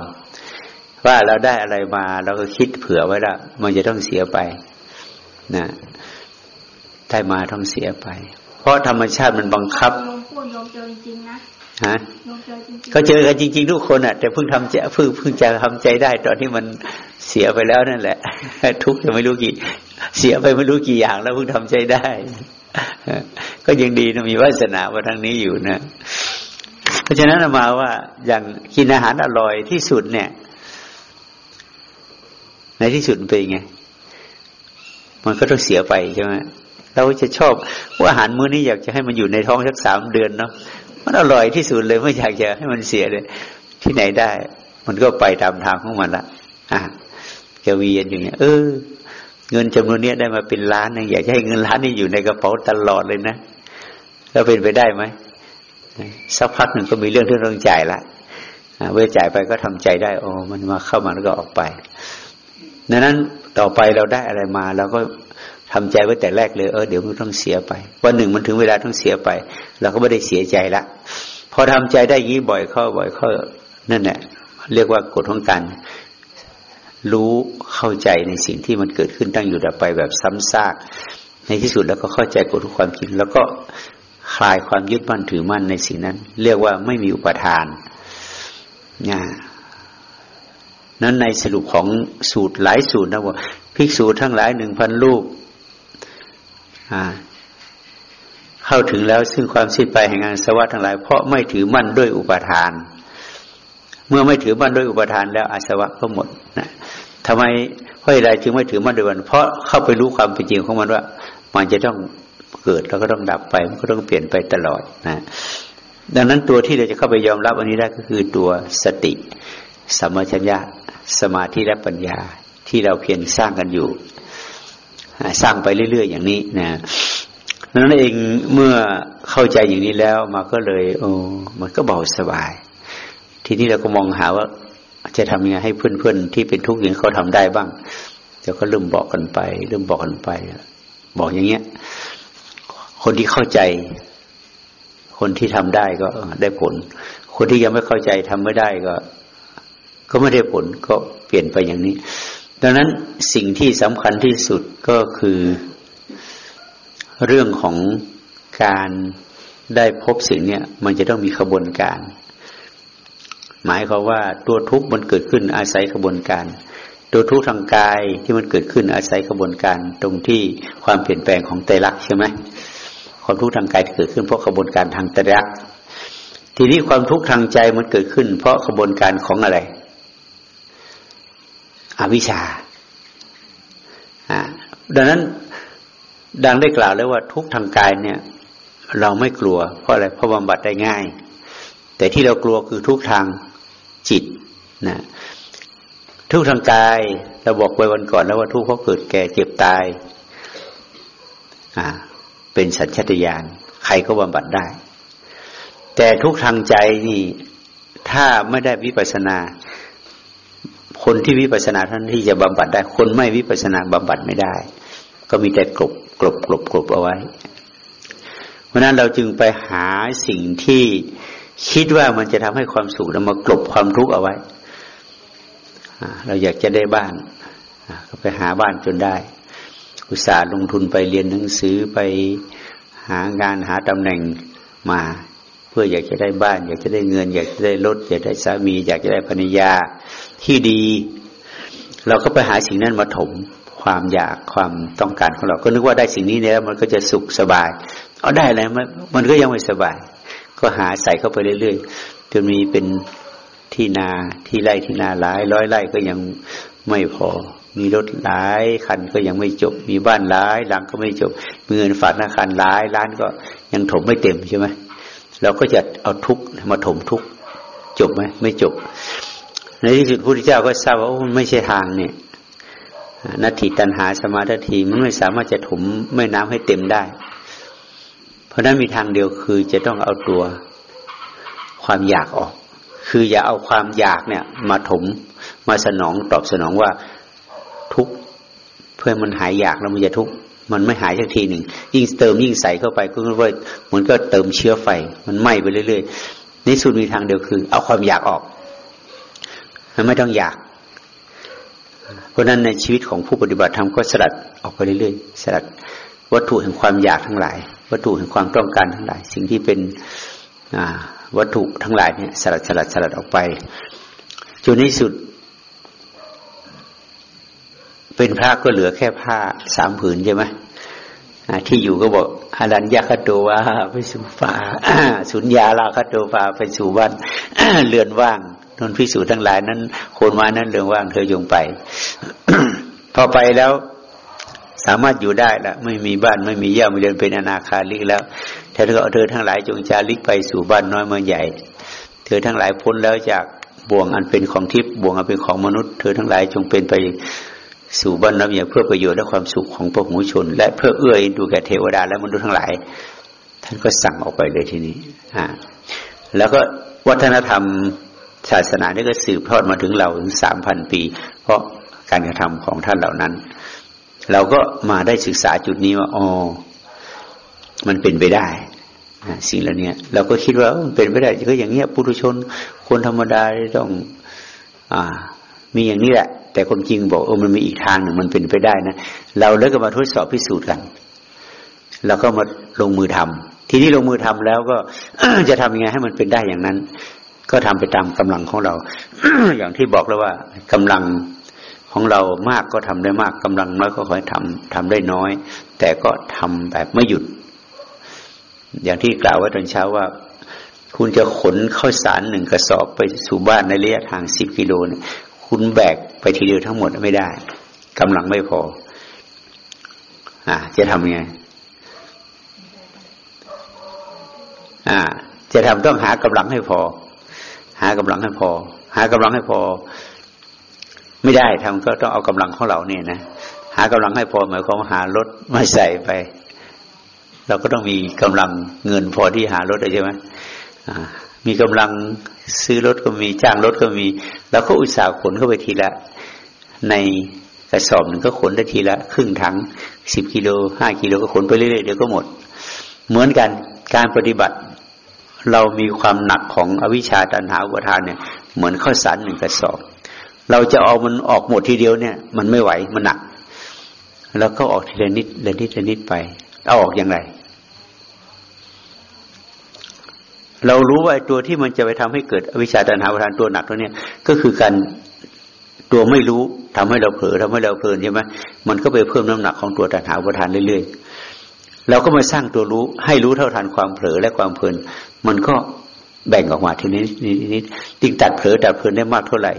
ว่าเราได้อะไรมาเราก็คิดเผื่อไว้ละมันจะต้องเสียไป นะได้มาต้องเสียไป เพราะธรรมชาติมันบังคับฮะก็เจอกันจริง ๆ ทุกคนอะ แต่เพิ่งทำใจเพิ่งเพิ่งจะทำใจได้ ตอนที่มันเสียไปแล้วนั่นแหละ ทุกข์ยังไม่รู้กี่ เสียไปไม่รู้กี่อย่างแล้วเพิ่งทำใจได้ก็ยังดีนะมีวาสนาว่าทางนี้อยู่นะเพราะฉะนั้นมาว่าอย่างกินอาหารอร่อยที่สุดเนี่ย ในที่สุดเป็นไง มันก็ต้องเสียไปใช่ไหมเราจะชอบว่าอาหารมื้อนี้อยากจะให้มันอยู่ในท้องสักสามเดือนเนาะมันอร่อยที่สุดเลยไม่อยากจะให้มันเสียเลย ที่ไหนได้ มันก็ไปตามทางของมันละอะแกวียนอยู่เนี่ยเออ เงินจำนวนเนี้ยได้มาเป็นล้านนึงอยากให้เงินล้านนี้อยู่ในกระเป๋าตลอดเลยนะแล้วเป็นไปได้ไหมสักพักหนึ่งก็มีเรื่องที่ต้องจ่ายละเวลาจ่ายไปก็ทำใจได้โอ้มันมาเข้ามาแล้วก็ออกไป ดังนั้นต่อไปเราได้อะไรมาเราก็ทำใจไว้แต่แรกเลยเออเดี๋ยวมันต้องเสียไปวันหนึ่งมันถึงเวลาต้องเสียไป เราก็ไม่ได้เสียใจละพอทำใจได้ยี่บ่อยเข้าบ่อยเข้านั่นแหละเรียกว่ากฎของการรู้เข้าใจในสิ่งที่มันเกิดขึ้นตั้งอยู่ดับไปแบบซ้ำซาก ในที่สุดแล้วก็เข้าใจกฎทุกความจริงแล้วก็คลายความยึดมั่นถือมั่นในสิ่งนั้น เรียกว่าไม่มีอุปทานนะ นั้นในสรุปของสูตรหลายสูตรนะว่าภิกษุทั้งหลายหนึ่งพันลูกเข้าถึงแล้วซึ่งความสิ้นไปแห่งงานสวัสดิ์ทั้งหลาย เพราะไม่ถือมั่นด้วยอุปทาน เมื่อไม่ถือมั่นด้วยอุปทานแล้วอาสวะก็หมดนะทำไมเพราะอะไรจึงไม่ถือมั่นด้วยวัน เพราะเข้าไปรู้ความเป็นจริงของมันว่า มันจะต้องเกิดแล้วก็ต้องดับไป มันก็ต้องเปลี่ยนไปตลอดนะ ดังนั้นตัวที่เราจะเข้าไปยอมรับอันนี้ได้ก็คือตัวสติสัมัชัญญา สมาธิและปัญญาที่เราเพียรสร้างกันอยู่ สร้างไปเรื่อยๆอย่างนี้นะนั้นเองเมื่อเข้าใจอย่างนี้แล้วมาก็เลย โอ้มันก็เบาสบาย ทีนี้เราก็มองหาว่า จะทำยังไงให้เพื่อนๆที่เป็นทุกข์อย่างเขาทำได้บ้างเดี๋ยวก็เริ่มบอกกันไป เริ่มบอกกันไป บอกอย่างเงี้ย คนที่เข้าใจ คนที่ทำได้ก็ได้ผล คนที่ยังไม่เข้าใจทำไม่ได้ก็ ก็ไม่ได้ผลก็เปลี่ยนไปอย่างนี้ ดังนั้นสิ่งที่สำคัญที่สุดก็คือเรื่องของการได้พบสิ่งเนี้ยมันจะต้องมีขบวนการ หมายความว่าตัวทุกข์มันเกิดขึ้นอาศัยขบวนการ ตัวทุกข์ทางกายที่มันเกิดขึ้นอาศัยขบวนการ ตรงที่ความเปลี่ยนแปลงของไตรลักษณ์ใช่ไหมความทุกข์ทางกายเกิดขึ้นเพราะขบวนการทางไตรลักษณ์ทีนี้ความทุกข์ทางใจมันเกิดขึ้น เพราะขบวนการของอะไร อวิชชาดังนั้นดังได้กล่าวแล้วว่าทุกทางกายเนี่ย เราไม่กลัว เพราะอะไรเพราะบำบัดได้ง่าย แต่ที่เรากลัวคือทุกทางจิตนะทุกทางกายเราบอกไว้วันก่อนแล้วว่าทุกเพราะเกิดแก่เจ็บตาย อ่า เป็นสัญชตาตญาณใครก็บำบัดได้ แต่ทุกทางใจนี่ ถ้าไม่ได้วิปัสสนา คนที่วิปัสสนาท่านที่จะบำบัดได้ คนไม่วิปัสสนาบำบัดไม่ได้ ก็มีแต่กลบกลบกลบกลบเอาไว้ เพราะนั้นเราจึงไปหาสิ่งที่คิดว่ามันจะทำให้ความสุขแล้วมากลบความทุกข์เอาไว้เราอยากจะได้บ้านก็ไปหาบ้านจนได้ อุตส่าห์ลงทุนไปเรียนหนังสือไปหางานหาตำแหน่งมา เพื่ออยากจะได้บ้าน อยากจะได้เงิน อยากจะได้รถอยากได้สามี อยากจะได้ภรรยา ที่ดี เราก็ไปหาสิ่งนั้นมาถมความอยากความต้องการของเรา ก็นึกว่าได้สิ่งนี้เนี่ยมันก็จะสุขสบาย เอาได้แล้วมันมันก็ยังไม่สบาย ก็หาใส่เข้าไปเรื่อยๆจนมีเป็นที่นาที่ไร่ที่นาหลาย ร้อยไร่ก็ยังไม่พอ มีรถหลายคันก็ยังไม่จบ มีบ้านหลายหลังก็ไม่จบมีเงินฝากธนาคารหลายล้านก็ยังถมไม่เต็มใช่ไหมเราก็จะเอาทุกมาถมทุกจบไหมไม่จบ ในที่สุดพระพุทธเจ้าก็ทราบว่ามันไม่ใช่ทางเนี่ยนาทีตันหาสมาธิ มันไม่สามารถจะถมแม่น้ำให้เต็มได้ เพราะนั้นมีทางเดียวคือจะต้องเอาตัวความอยากออก คืออย่าเอาความอยากเนี่ย มาถมมาสนองตอบสนองว่าทุกเพื่อมันหายอยากแล้วมันจะทุกมันไม่หายสักทีหนึ่ง ยิ่งเติมยิ่งใส่เข้าไปก็ว่าเหมือนก็เติมเชื้อไฟ มันไหม้ไปเรื่อยๆในสุดมีทางเดียวคือ เอาความอยากออก มันไม่ต้องอยาก เพราะนั้นในชีวิตของผู้ปฏิบัติธรรมก็สลัดออกไปเรื่อยๆสลัดวัตถุแห่งความอยากทั้งหลาย วัตถุแห่งความต้องการทั้งหลาย สิ่งที่เป็นวัตถุทั้งหลายเนี่ยสลัดสลัดสลัดออกไปจนในสุด เป็นพระก็เหลือแค่ผ้าสามผืนใช่ไหมที่อยู่ก็บอกอารัญญาคโตวาไปสู่ฟ้าสุญญาลาคโตวาไปสู่บ้านเรือนว่าง นนพิสูจน์ทั้งหลายนั้นโคนมานั้นเรื่องว่างเธอจงไป พอไปแล้วสามารถอยู่ได้ละไม่มีบ้านไม่มีเย่าไม่เดินเป็นอนาคาลิกแล้วเธอก็เธอทั้งหลายจงจาริกไปสู่บ้านน้อยเมืองใหญ่ เธอทั้งหลายพ้นแล้วจากบ่วงอันเป็นของทิพย์บ่วงอันเป็นของมนุษย์ เธอทั้งหลายจงเป็นไปสู่บ้านน้ำใหญ่เพื่อประโยชน์และความสุขของพวกหูชน และเพื่อเอื้อดูแก่เทวดาและมนุษย์ทั้งหลาย ท่านก็สั่งออกไปเลยทีนี้อ่าแล้วก็วัฒนธรรม ศาสนานี่ก็สืบทอดมาถึงเราถึงสามพันปี เพราะการกระทำของท่านเหล่านั้น เราก็มาได้ศึกษาจุดนี้ว่าอ๋อมันเป็นไปได้สิ่งเหล่านี้เราก็คิดว่ามันเป็นไปได้ก็อย่างเงี้ยปุถุชน คนธรรมดาต้องอ่า มีอย่างนี้แหละ แต่คนจริงบอกเออมันมีอีกทางหนึ่งมันเป็นไปได้นะเราเลิกก็มาทดสอบพิสูจน์กันแล้วก็มาลงมือทำทีนี้ลงมือทำแล้วก็จะทำยังไงให้มันเป็นได้อย่างนั้น ก็ทำไปตามกำลังของเรา อย่างที่บอกแล้วว่ากำลังของเรามากก็ทำได้มากกำลังน้อยก็ขอให้ทำทำได้น้อย แต่ก็ทำแบบไม่หยุด อย่างที่กล่าวไว้ตอนเช้าว่า คุณจะขนข้าวสารหนึ่งกระสอบไปสู่บ้านในระยะทางสิบกิโลเนี่ยคุณแบกไปทีเดียวทั้งหมดไม่ได้กำลังไม่พอ อ่า จะทำยังไง อ่า จะทำต้องหากำลังให้พอ หากำลังให้พอ หากำลังให้พอ ไม่ได้ทำก็ต้องเอากำลังของเราเนี่ยนะหากำลังให้พอหมายความหารถมาใส่ไป เราก็ต้องมีกำลังเงินพอที่หารถใช่ไหมมีกำลังซื้อรถก็มีจ้างรถก็มีเราก็อุตส่าห์ขนเข้าไปทีละ ในกระสอบหนึ่งก็ขนได้ทีละ ครึ่งถังสิบกิโลห้ากิโลก็ขนไปเรื่อยๆเดี๋ยวก็หมด เหมือนกันการปฏิบัติ เรามีความหนักของอวิชชาตันหาอุปทานเนี่ย เหมือนข้าวสารหนึ่งกระสอบ เราจะเอามันออกหมดทีเดียวเนี่ย มันไม่ไหวมันหนัก แล้วก็ออกทีละนิดละนิดละนิดไปเอาออกอย่างไรเรารู้ว่าตัวที่มันจะไปทำให้เกิดอวิชชาตันหาอุปทานตัวหนักตัวเนี้ยก็คือการตัวไม่รู้ทำให้เราเผลอทำให้เราเพลินใช่ไหมมันก็ไปเพิ่มน้ำหนักของตัวตันหาอุปทานเรื่อยๆ เราก็มาสร้างตัวรู้ให้รู้เท่าทันความเผลอและความเพลิน มันก็แบ่งออกมาทีนี้นิดติงตัดเผลอตัดเพลินได้มากเท่าไหร่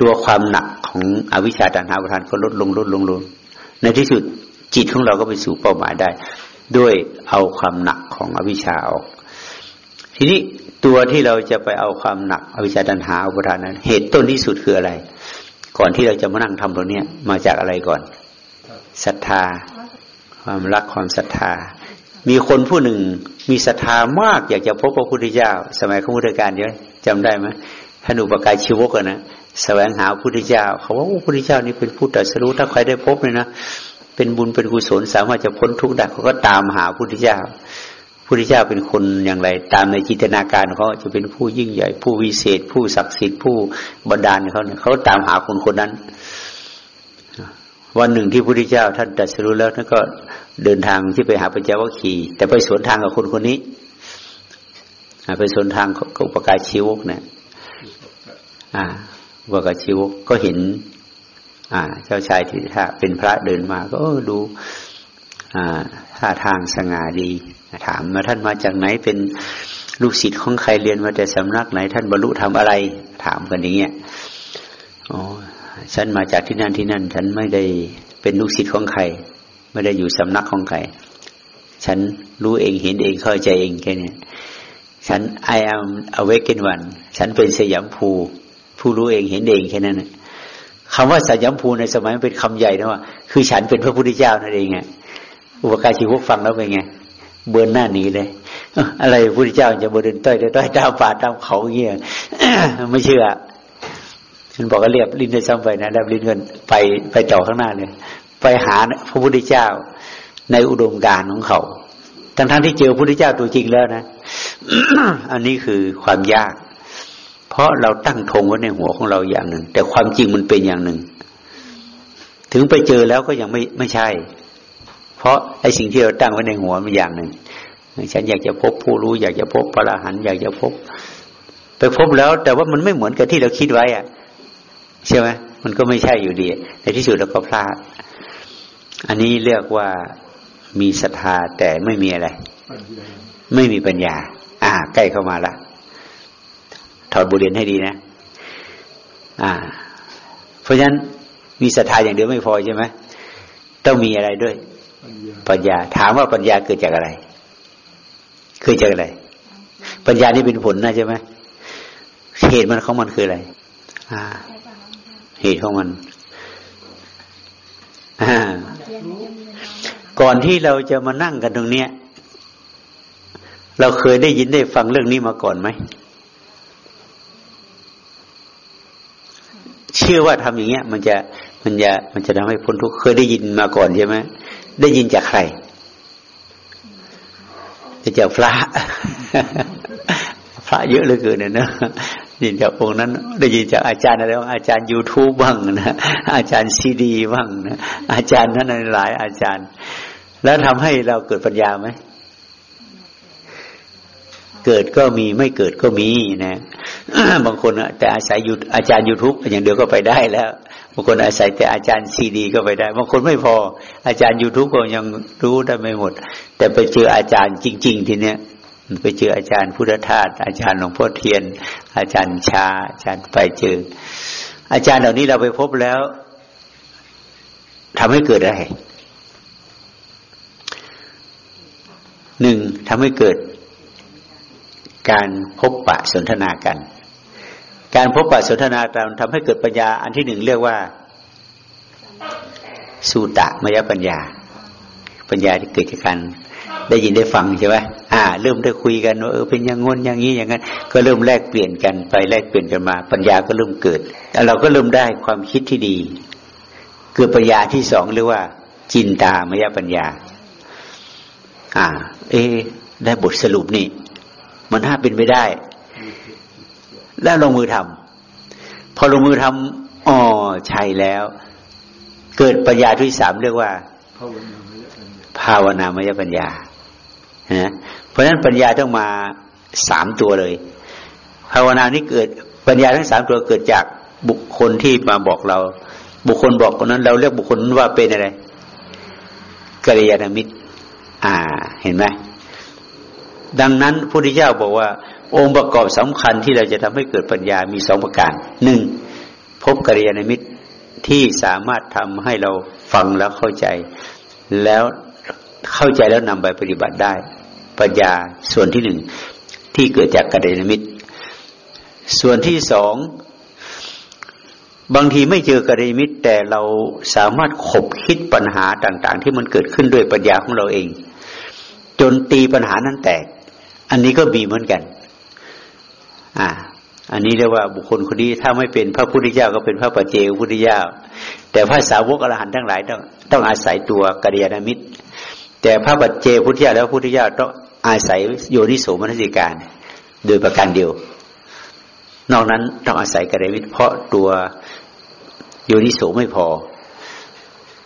ตัวความหนักของอวิชชาตัณหาประทานก็ลดลงลดลงลงในที่สุดจิตของเราก็ไปสู่เป้าหมายได้ ด้วยเอาความหนักของอวิชชาออก ทีนี้ตัวที่เราจะไปเอาความหนักอวิชชาตัณหาอุปทานนั้น เหตุต้นที่สุดคืออะไร ก่อนที่เราจะมานั่งทำตรงนี้มาจากอะไรก่อนศรัทธา ความรักความศรัทธา มีคนผู้หนึ่งมีศรัทธามากอยากจะพบพระพุทธเจ้า สมัยขพุทธการเยอะจำได้ไหมท่านอุปการชีวกนะแสวงหาพระพุทธเจ้า เขาว่าพระพุทธเจ้านี่เป็นผู้ตรัสรู้ถ้าใครได้พบเลยนะเป็นบุญเป็นกุศลสามารถจะพ้นทุกข์ได้เขาก็ตามหาพระพุทธเจ้าพพุทธเจ้าเป็นคนอย่างไร ตามในจินตนาการเขาจะเป็นผู้ยิ่งใหญ่ ผู้วิเศษ ผู้ศักดิ์สิทธิ์ผู้บันดาลเขาเนี่ยเขาตามหาคนคนนั้น วันหนึ่งที่พระพุทธเจ้าท่านตรัสรู้แล้วท่านก็เดินทางที่ไปหาปัญจวัคคีย์แต่ไปสวนทางกับคนคนนี้ไปสวนทางกับปกาชีวกเนี่ยอ่าปกาชีวกก็เห็น อ่า เจ้าชายที่ถ้าเป็นพระเดินมาก็ดู อ่าท่าทางสง่าดี ถามมาท่านมาจากไหนเป็นลูกศิษย์ของใครเรียนมาแต่สำนักไหน ท่านบรรลุทำอะไร ถามกันอย่างเงี้ยอ๋อ ฉันมาจากที่นั่นที่นั่น ฉันไม่ได้เป็นลูกศิษย์ของใคร ไม่ได้อยู่สำนักของใคร ฉันรู้เองเห็นเองเข้าใจเองแค่นี้ฉัน I am awakened one ฉันเป็นสยามภู ผู้รู้เองเห็นเองแค่นั้นคำว่าสยามภูในสมัยมันเป็นคำใหญ่นะว่า คือฉันเป็นพระพุทธเจ้านั่นเองไงอุปการชีวกฟังแล้วเป็นไง เบือนหน้าหนีเลย อะไรพระพุทธเจ้าจะบเดินต้อยต้อยตามป่าตามเขาเงี้ยไม่เชื่อ ฉันบอกก็เรียบลิ้นได้ซ้ำไปนะดับลิ้นกันไปไปต่อข้างหน้าเลยไปหาพระพุทธเจ้าในอุดมการของเขาทั้งทั้งที่เจอพระพุทธเจ้าตัวจริงแล้วนะอันนี้คือความยาก เพราะเราตั้งธงไว้ในหัวของเราอย่างหนึ่ง แต่ความจริงมันเป็นอย่างหนึ่ง ถึงไปเจอแล้วก็ยังไม่ไม่ใช่ เพราะไอ้สิ่งที่เราตั้งไว้ในหัวมันอย่างหนึ่งฉันอยากจะพบผู้รู้ อยากจะพบพระอรหันต์อยากจะพบ ไปพบแล้ว แต่ว่ามันไม่เหมือนกับที่เราคิดไว้อะ ใช่ไหมมันก็ไม่ใช่อยู่ดี ในที่สุดเราก็พลาด อันนี้เรียกว่ามีศรัทธาแต่ไม่มีอะไร ไม่มีปัญญา อ่า ใกล้เข้ามาละถอดบทเรียนให้ดีนะ อ่า เพราะฉะนั้นมีศรัทธาอย่างเดียวไม่พอใช่ไหมต้องมีอะไรด้วย ปัญญา ถามว่าปัญญาเกิดจากอะไร เกิดจากอะไร ปัญญานี่เป็นผลนะใช่ไหมเหตุมันของมันคืออะไร อ่า เหตุของมันก่อนที่เราจะมานั่งกันตรงเนี้ย เราเคยได้ยินได้ฟังเรื่องนี้มาก่อนไหม เชื่อว่าทำอย่างเงี้ย มันจะมันจะมันจะทำให้พ้นทุกข์เคยได้ยินมาก่อนใช่ไหมได้ยินจากใครจะจากพระ พระเยอะเหลือเกินเนี่ยนะ ยินจากองค์นั้น ได้ยินจากอาจารย์อะไรอาจารย์ยูทูบบ้างนะอาจารย์ซีดีบ้างนะอาจารย์นั้นหลายอาจารย์ แล้วทำให้เราเกิดปัญญาไหมเกิดก็มีไม่เกิดก็มีนะบางคนแต่อาศัยอาจารย์ยูทูบอย่างเดียวก็ไปได้แล้วบางคนอาศัยแต่อาจารย์ซีดีก็ไปได้บางคนไม่พอ อาจารย์ยูทูบก็ยังรู้ได้ไม่หมด แต่ไปเจออาจารย์จริง ๆ ทีเนี้ย ไปเจออาจารย์พุทธทาสอาจารย์หลวงพ่อเทียน อาจารย์ชา อาจารย์ไปเจอ อาจารย์เหล่านี้เราไปพบแล้วทำให้เกิดอะไรหนึ่งทำให้เกิดการพบปะสนทนากัน การพบปะสนทนาตามทำให้เกิดปัญญา อันที่หนึ่งเรียกว่า สูตะมยปัญญา ปัญญาที่เกิดจากการได้ยินได้ฟังใช่ไหมา เริ่มได้คุยกันว่าเออเป็นอย่างงนอย่างนี้อย่างนั้น ก็เริ่มแลกเปลี่ยนกันไปแลกเปลี่ยนกันมา ปัญญาก็เริ่มเกิดแล้วเราก็เริ่มได้ความคิดที่ดีเกิดปัญญาที่สองเรียกว่า จินตามยปัญญา อ่า เอ ได้บทสรุปนี่ มันถ้าเป็นไม่ได้ แล้วลงมือทำพอลงมือทำอ๋อใช่แล้ว เกิดปัญญาที่สามเรียกว่า ภาวนามยปัญญา นะเพราะฉะนั้นปัญญาต้องมาสามตัวเลยภาวนานี้เกิดปัญญาทั้งสามตัวเกิดจากบุคคลที่มาบอกเรา บุคคลบอกคนนั้น เราเรียกบุคคลนั้นว่าเป็นอะไรกัลยาณมิตร อ่า เห็นไหมดังนั้นพระพุทธเจ้าบอกว่า องค์ประกอบสำคัญที่เราจะทำให้เกิดปัญญามีสองประการหนึ่งพบกัลยาณมิตรที่สามารถทำให้เราฟังแล้วเข้าใจ แล้วเข้าใจแล้วนำไปปฏิบัติได้ ปัญญาส่วนที่หนึ่งที่เกิดจากกัลยาณมิตร ส่วนที่สองบางทีไม่เจอกัลยาณมิตร แต่เราสามารถขบคิดปัญหาต่าง ๆ ที่มันเกิดขึ้นด้วยปัญญาของเราเอง จนตีปัญหานั้นแตก อันนี้ก็มีเหมือนกัน อ่า อันนี้เรียกว่าบุคคลคนนี้ถ้าไม่เป็นพระพุทธเจ้าก็เป็นพระปัจเจกพุทธเจ้า แต่พระสาวกอรหันต์ทั้งหลายต้องต้องอาศัยตัวกัลยาณมิตร แต่พระปัจเจพุทธเจ้าแล้วพุทธเจ้าต้อง อาศัยโยนิโสมนสิการ โดยประการเดียว นอกนั้นต้องอาศัยกระวิทเพราะตัวโยนิโสไม่พอ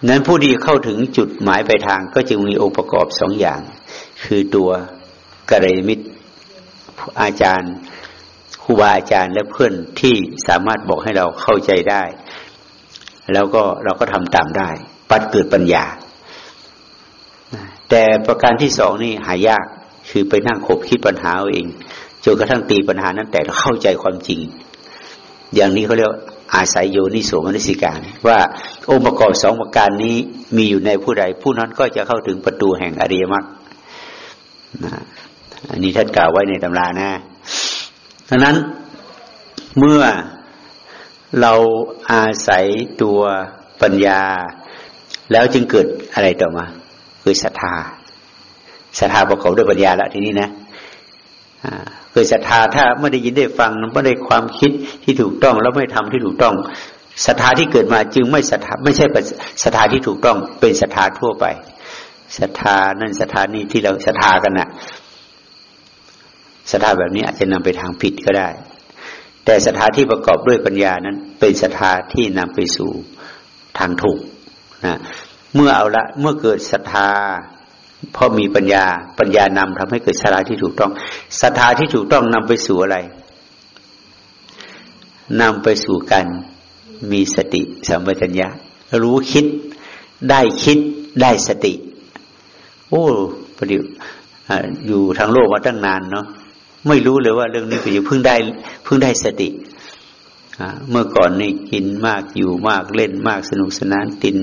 นั้นผู้ที่เข้าถึงจุดหมายปลายทางก็จึงมีองค์ประกอบสองอย่าง คือตัวกระมิตรอาจารย์ครูบาอาจารย์และเพื่อนที่สามารถบอกให้เราเข้าใจได้ แล้วก็เราก็ทำตามได้ ปัดเกิดปัญญา แต่ประการที่สองนี่หายาก คือไปนั่งคบคิดปัญหาเอาเองจนกระทั่งตีปัญหานั้นแต่เข้าใจความจริง อย่างนี้เขาเรียกอาศัยโยนิโสมนสิการ ว่าองค์ประกอบสองประการนี้มีอยู่ในผู้ใด ผู้นั้นก็จะเข้าถึงประตูแห่งอริยมรรคอันนี้ท่านกล่าวไว้ในตำรานะดังนั้นเมื่อเราอาศัยตัวปัญญา แล้วจึงเกิดอะไรต่อมา คือศรัทธา ศรัทธาประกอบด้วยปัญญาละทีนี้นะเกิดศรัทธาถ้าไม่ได้ยินได้ฟังไม่ได้ความคิดที่ถูกต้องแล้วไม่ทำที่ถูกต้องศรัทธาที่เกิดมาจึงไม่ศรัทธาไม่ใช่ศรัทธาที่ถูกต้อง เป็นศรัทธาทั่วไปศรัทธานั่นศรัทธานี่ที่เราศรัทธากันนะ่ะศรัทธาแบบนี้อาจจะนำไปทางผิดก็ได้ แต่ศรัทธาที่ประกอบด้วยปัญญานั้น เป็นศรัทธาที่นำไปสู่ทางถูกนะเมื่อเอาละเมื่อเกิดศรัทธา เพราะมีปัญญาปัญญานำทำให้เกิดศรัทธาที่ถูกต้องศรัทธาที่ถูกต้องนำไปสู่อะไรนำไปสู่การมีสติสัมปชัญญะรู้คิดได้คิดได้สติ โอ้ประเดี๋ยวอยู่ทางโลกมาตั้งนานเนาะไม่รู้เลยว่าเรื่องนี้เป็นอยู่เพิ่งได้เพิ่งได้สติ เมื่อก่อนนี่กินมากอยู่มากเล่นมากสนุกสนานติน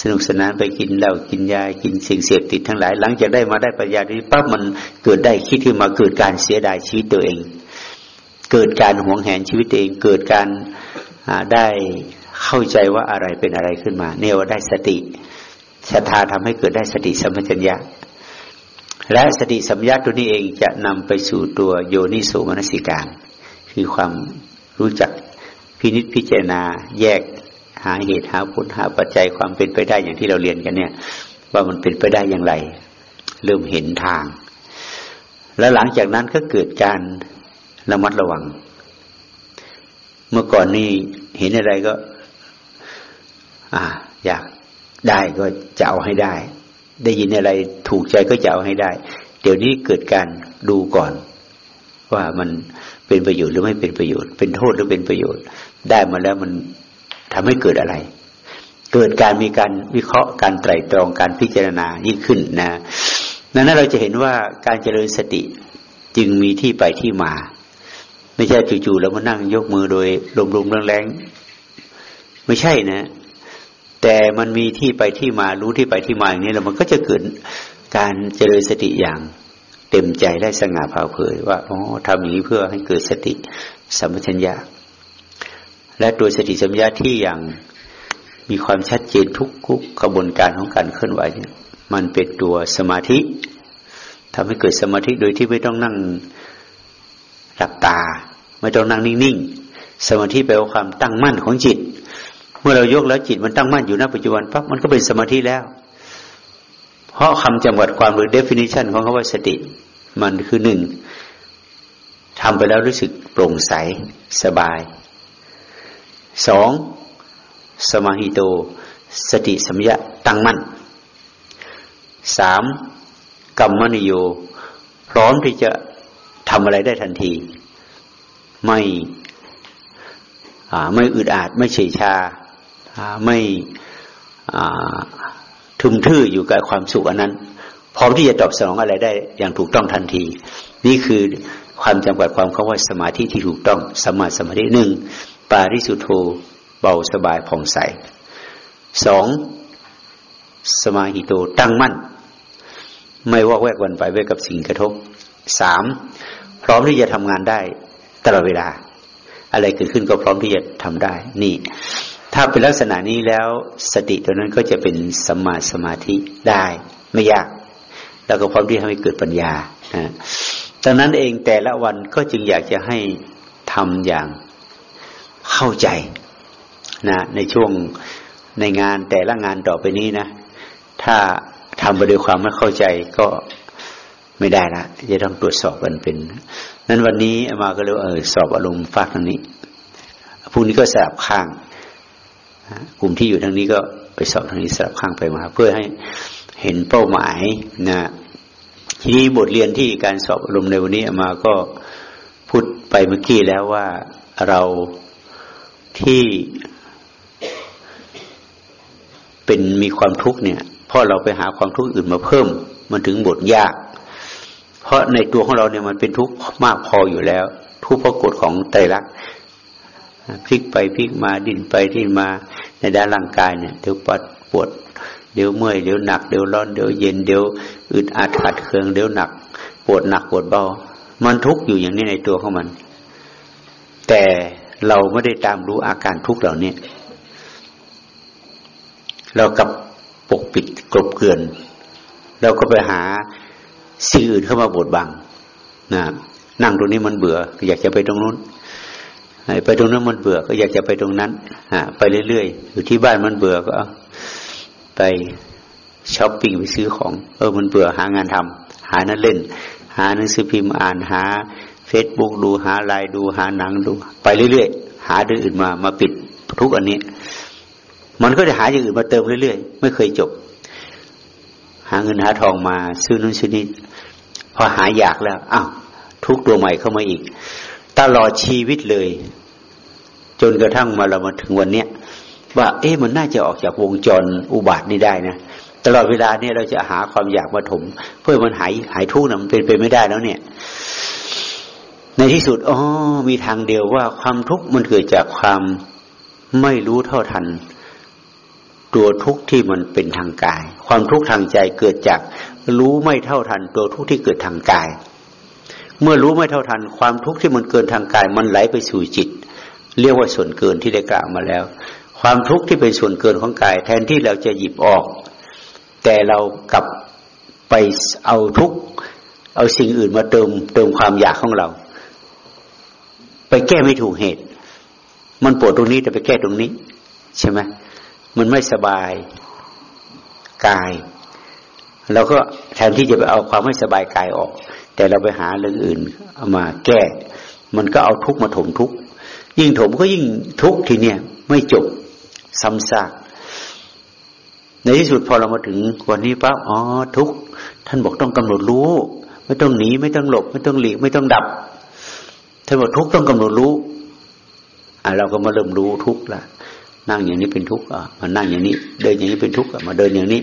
สนุกสนานไปกินเหล้ากินยากินสิ่งเสพติดทั้งหลาย หลังจากได้มาได้ปัญญาที่ปั๊บมันเกิดได้คิดขึ้นมาเกิดการเสียดายชีวิตตัวเอง เกิดการหวงแหนชีวิตเอง เกิดการได้เข้าใจว่าอะไรเป็นอะไรขึ้นมา เนี่ยว่าได้สติศรัทธาทำให้เกิดได้สติสัมปชัญญะ และสติสัมยาตัวนี้เองจะนำไปสู่ตัวโยนิโสมนสิการ คือความรู้จัก พินิจพิจารณาแยกหาเหตุหาผลหาปัจจัยความเป็นไปได้อย่างที่เราเรียนกันเนี่ย ว่ามันเป็นไปได้อย่างไร เริ่มเห็นทาง แล้วหลังจากนั้นก็เกิดการระมัดระวัง เมื่อก่อนนี่เห็นอะไรก็ อ่า อยากได้ก็จะเอาให้ได้ ได้ยินอะไรถูกใจก็จะเอาให้ได้ เดี๋ยวนี้เกิดการดูก่อน ว่ามันเป็นประโยชน์หรือไม่เป็นประโยชน์ เป็นโทษหรือเป็นประโยชน์ ได้มาแล้วมันทำให้เกิดอะไร เกิดการมีการวิเคราะห์การไตรตรองการพิจารณายิ่งขึ้นนะดังนั้นเราจะเห็นว่าการเจริญสติจึงมีที่ไปที่มา ไม่ใช่จู่ๆแล้วมานั่งยกมือโดยลมๆแรงๆไม่ใช่นะ แต่มันมีที่ไปที่มารู้ที่ไปที่มาอย่างนี้แล้วมันก็จะเกิดการเจริญสติอย่างเต็มใจได้สง่าผ่าเผยว่าอ๋อทำอย่างนี้เพื่อให้เกิดสติสัมปชัญญะ และตัวสติสัมปชัญญะที่อย่างมีความชัดเจนทุกกุกระบวนการของการเคลื่อนไหวเนี่ยมันเป็นตัวสมาธิทำให้เกิดสมาธิโดยที่ไม่ต้องนั่งหลับตา ไม่ต้องนั่งนิ่งๆสมาธิแปลว่าความตั้งมั่นของจิต เมื่อเรายกแล้วจิตมันตั้งมั่นอยู่ณปัจจุบันปั๊บมันก็เป็นสมาธิแล้ว เพราะคำจำกัดความหรือ definition ของคำว่าสติ มันคือหนึ่งทำไปแล้วรู้สึกโปร่งใสสบาย สองสมาหิโต สติสัมยะตั้งมั่นสามกรรมนิโย พร้อมที่จะทำอะไรได้ทันที ไม่ไม่อึดอัดไม่เฉยชา ไม่ทุ่มทื่ออยู่กับความสุขอันนั้น พร้อมที่จะตอบสนองอะไรได้อย่างถูกต้องทันที นี่คือความจำกัดความเขาว่าสมาธิที่ถูกต้องสมาสมาธิหนึ่ง ปาริสุทโธเบาสบายผ่องใสสองสมาหิโตตั้งมั่น ไม่วอกแวกวันไปไว้กับสิ่งกระทบสามพร้อมที่จะทำงานได้ตลอดเวลา อะไรเกิดขึ้นก็พร้อมที่จะทำได้ นี่ ถ้าเป็นลักษณะนี้แล้วสติตัวนั้นก็จะเป็นสัมมาสมาธิได้ ไม่ยาก แล้วก็พร้อมที่ทำให้เกิดปัญญาดังนั้นเองแต่ละวันก็จึงอยากจะให้ทำอย่าง เข้าใจนะในช่วงในงานแต่ละงานต่อไปนี้นะ ถ้าทำไปด้วยความไม่เข้าใจก็ไม่ได้ละจะต้องตรวจสอบกันเป็นนั้นวันนี้มาก็เลยเออสอบอารมณ์ฝากทางนี้พรุ่งนี้ก็สลับข้างกลุ่มที่อยู่ทางนี้ก็ไปสอบทางนี้สลับข้างไปมาเพื่อให้เห็นเป้าหมายนะทีนี้บทเรียนที่การสอบอารมณ์ในวันนี้มาก็พูดไปเมื่อกี้แล้วว่าเรา ที่เป็นมีความทุกข์เนี่ยเพราะเราไปหาความทุกข์อื่นมาเพิ่ม มันถึงบทยาก เพราะในตัวของเราเนี่ยมันเป็นทุกข์มากพออยู่แล้ว ทุกข์เพราะกฎของไตรลักษณ์พลิกไปพลิกมาดิ้นไปดิ้นมาในด้านร่างกายเนี่ยเดี๋ยวปวดปวดเดี๋ยวเมื่อยเดี๋ยวหนักเดี๋ยวร้อนเดี๋ยวเย็นเดี๋ยวอึดอัดขัดเคืองเดี๋ยวหนัก ปวดหนักปวดเบา มันทุกข์อยู่อย่างนี้ในตัวของมัน แต่ เราไม่ได้ตามรู้อาการทุกข์เหล่านี้เรากับปกปิดกลบเกลื่อน เราก็ไปหาสิ่งอื่นเข้ามาบดบังนะนั่งตรงนี้มันเบื่อ อยากจะไปตรงนู้นไปตรงนั้นมันเบื่อ ก็อยากจะไปตรงนั้นฮะไปเรื่อยๆอยู่ที่บ้านมันเบื่อก็ไปช้อปปิ้งไปซื้อของ เออมันเบื่อหางานทำหานั่นเล่น หาหนังสือพิมพ์อ่านหา ฟซบุ๊กดูหาไลน์ดูหาหนังดู ไปเรื่อยๆหาเรื่องอื่นมามาปิดทุกข์อันนี้ มันก็จะหาอย่างอื่นมาเติมเรื่อยๆไม่เคยจบ หาเงินหาทองมาซื้อนู้นซื้อนี้พอหายอยากแล้วอ้าวทุกตัวใหม่เข้ามาอีก ตลอดชีวิตเลย จนกระทั่งมาเรามาถึงวันเนี้ยว่า เอ๊ะมันน่าจะออกจากวงจรอุบาทนี้ได้นะตลอดเวลาเนี่ยเราจะหาความอยากมาถม เพื่อมันหายหายทุกข์นะมันเป็นไปไม่ได้แล้วเนี่ย ในที่สุดอ๋อมีทางเดียวว่าความทุกข์มันเกิดจากความไม่รู้เท่าทัน ตัวทุกข์ที่มันเป็นทางกาย ความทุกข์ทางใจเกิดจากรู้ไม่เท่าทัน ตัวทุกข์ที่เกิดทางกาย เมื่อรู้ไม่เท่าทัน ความทุกข์ที่มันเกินทางกาย มันไหลไปสู่จิต เรียกว่าส่วนเกินที่ได้กล่าวมาแล้ว ความทุกข์ที่เป็นส่วนเกินของกาย แทนที่เราจะหยิบออก แต่เรากลับไปเอาทุกข์เอาสิ่งอื่นมาเติมเติมความอยากของเรา ไปแก้ไม่ถูกเหตุ มันปวดตรงนี้แต่ไปแก้ตรงนี้ ใช่ไหมมันไม่สบายกายเราก็แทนที่จะไปเอาความไม่สบายกายออก แต่เราไปหาเรื่องอื่นเอามาแก้ มันก็เอาทุกมาถมทุกยิ่งถมก็ยิ่งทุกทีเนี้ยไม่จบซ้ำซากในที่สุดพอเรามาถึงวันนี้ปั๊บอ๋อทุกท่านบอกต้องกำหนดรู้ ไม่ต้องหนีไม่ต้องหลบ ไม่ต้องหลีกไม่ต้องดับ ท่านบอกทุกต้องกำหนดรู้อ่าเราก็มาเริ่มรู้ทุกละนั่งอย่างนี้เป็นทุกข์อะมานั่งอย่างนี้ เดินอย่างนี้เป็นทุกข์อะมาเดินอย่างนี้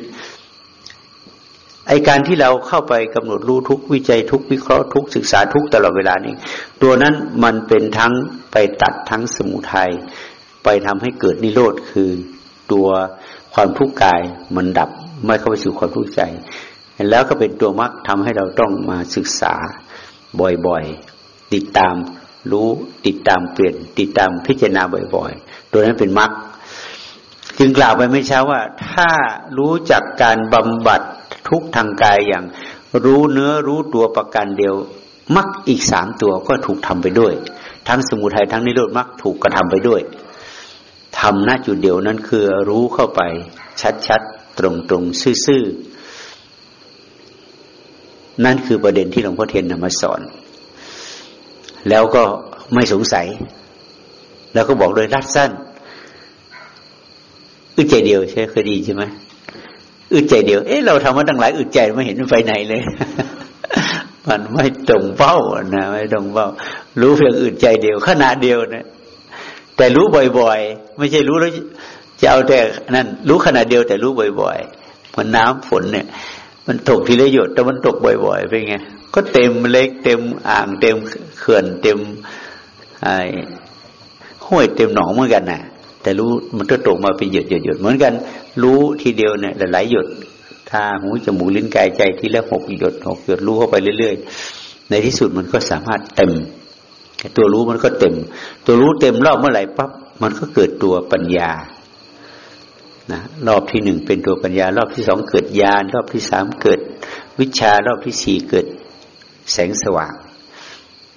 ไอการที่เราเข้าไปกำหนดรู้ทุกวิจัยทุกวิเคราะห์ทุกศึกษาทุกตลอดเวลานี้ ตัวนั้นมันเป็นทั้งไปตัดทั้งสมุทัยไปทำให้เกิดนิโรธคือตัวความทุกข์กายมันดับไม่เข้าไปสู่ความทุกข์ใจ แล้วก็เป็นตัวมรรคทาให้เราต้องมาศึกษาบ่อยๆ ติดตาม รู้ติดตามเปลี่ยน ติดตามพิจารณาบ่อยๆ ตัวนั้นเป็นมรรคจึงกล่าวไปไม่เช้าว่า ถ้ารู้จักการบำบัดทุกทางกายอย่าง รู้เนื้อรู้ตัวประกันเดียวมักอีกสามตัวก็ถูกทำไปด้วย ทั้งสมุทัยทั้งนิโรธมักถูกกระทำไปด้วยทำหน้าจุดเดียวนั้นคือรู้เข้าไปชัดๆ ตรงๆ ซื่อๆ นั่นคือประเด็นที่หลวงพ่อเทียนนำมาสอน แล้วก็ไม่สงสัย แล้วก็บอกโดยรัดสั้นอึดใจเดียวใช่เคยดีใช่ไหมอึดใจเดียว เอ๊ะเราทำมาตั้งหลายอึดใจไม่เห็นไปไหนเลย มันไม่ตรงเป้านะไม่ตรงเป้า รู้เพียงอึดใจเดียวขณะเดียวนะแต่รู้บ่อยๆ ไม่ใช่รู้แล้วจะเอาแต่นั่นรู้ขณะเดียวแต่รู้บ่อยๆมันน้ำฝนเนี่ย มันตกทีละหยดแต่มันตกบ่อยๆเป็นไงก็เต็มเล็กเต็มอ่างเต็มเขื่อนเต็มไอ้ห้วยเต็มหนองเหมือนกันนะ่ะ แต่รู้มันก็ตกมาเป็นหยดหยดหยดเหมือนกัน รู้ทีเดียวเนี่ยหลายหยดถ้าหูจมูกลิ้นกายใจทีละหกหยดหกหยดรู้เข้าไปเรื่อยๆ ในที่สุดมันก็สามารถเต็มตัวรู้มันก็เต็ม ตัวรู้เต็มรอบเมื่อไหร่ปั๊บมันก็เกิดตัวปัญญา นะรอบที่หนึ่งเป็นตัวปัญญา รอบที่สองเกิดญาณรอบที่สามเกิด วิชารอบที่สี่เกิด แสงสว่าง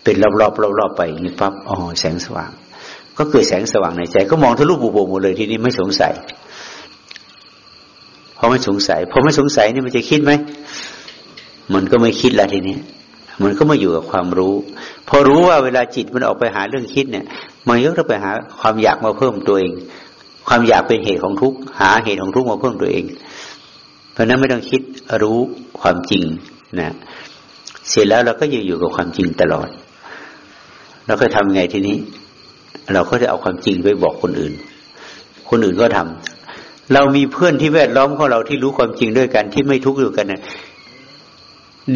เป็นรอบๆรอบๆไปนี่ปั๊บอ๋อแสงสว่าง ก็เกิดแสงสว่างในใจ ก็มองทะลุบุโบหมดเลยทีนี้ไม่สงสัยพอไม่สงสัยพอไม่สงสัยนี่มันจะคิดไหมมันก็ไม่คิดละทีนี้มันก็มาอยู่กับความรู้ พอรู้ว่าเวลาจิตมันออกไปหาเรื่องคิดเนี่ย มันยก็ต้องไปหาความอยากมาเพิ่มตัวเอง ความอยากเป็นเหตุของทุกข์หาเหตุของทุกข์มาเพิ่มตัวเอง เพราะนั้นไม่ต้องคิดรู้ความจริงนะ เสร็จแล้วเราก็อยู่อยู่กับความจริงตลอด เราก็ทำไงทีนี้ เราก็จะเอาความจริงไปบอกคนอื่น คนอื่นก็ทำเรามีเพื่อนที่แวดล้อมของเราที่รู้ความจริงด้วยกันที่ไม่ทุกข์อยู่กันเนี่ย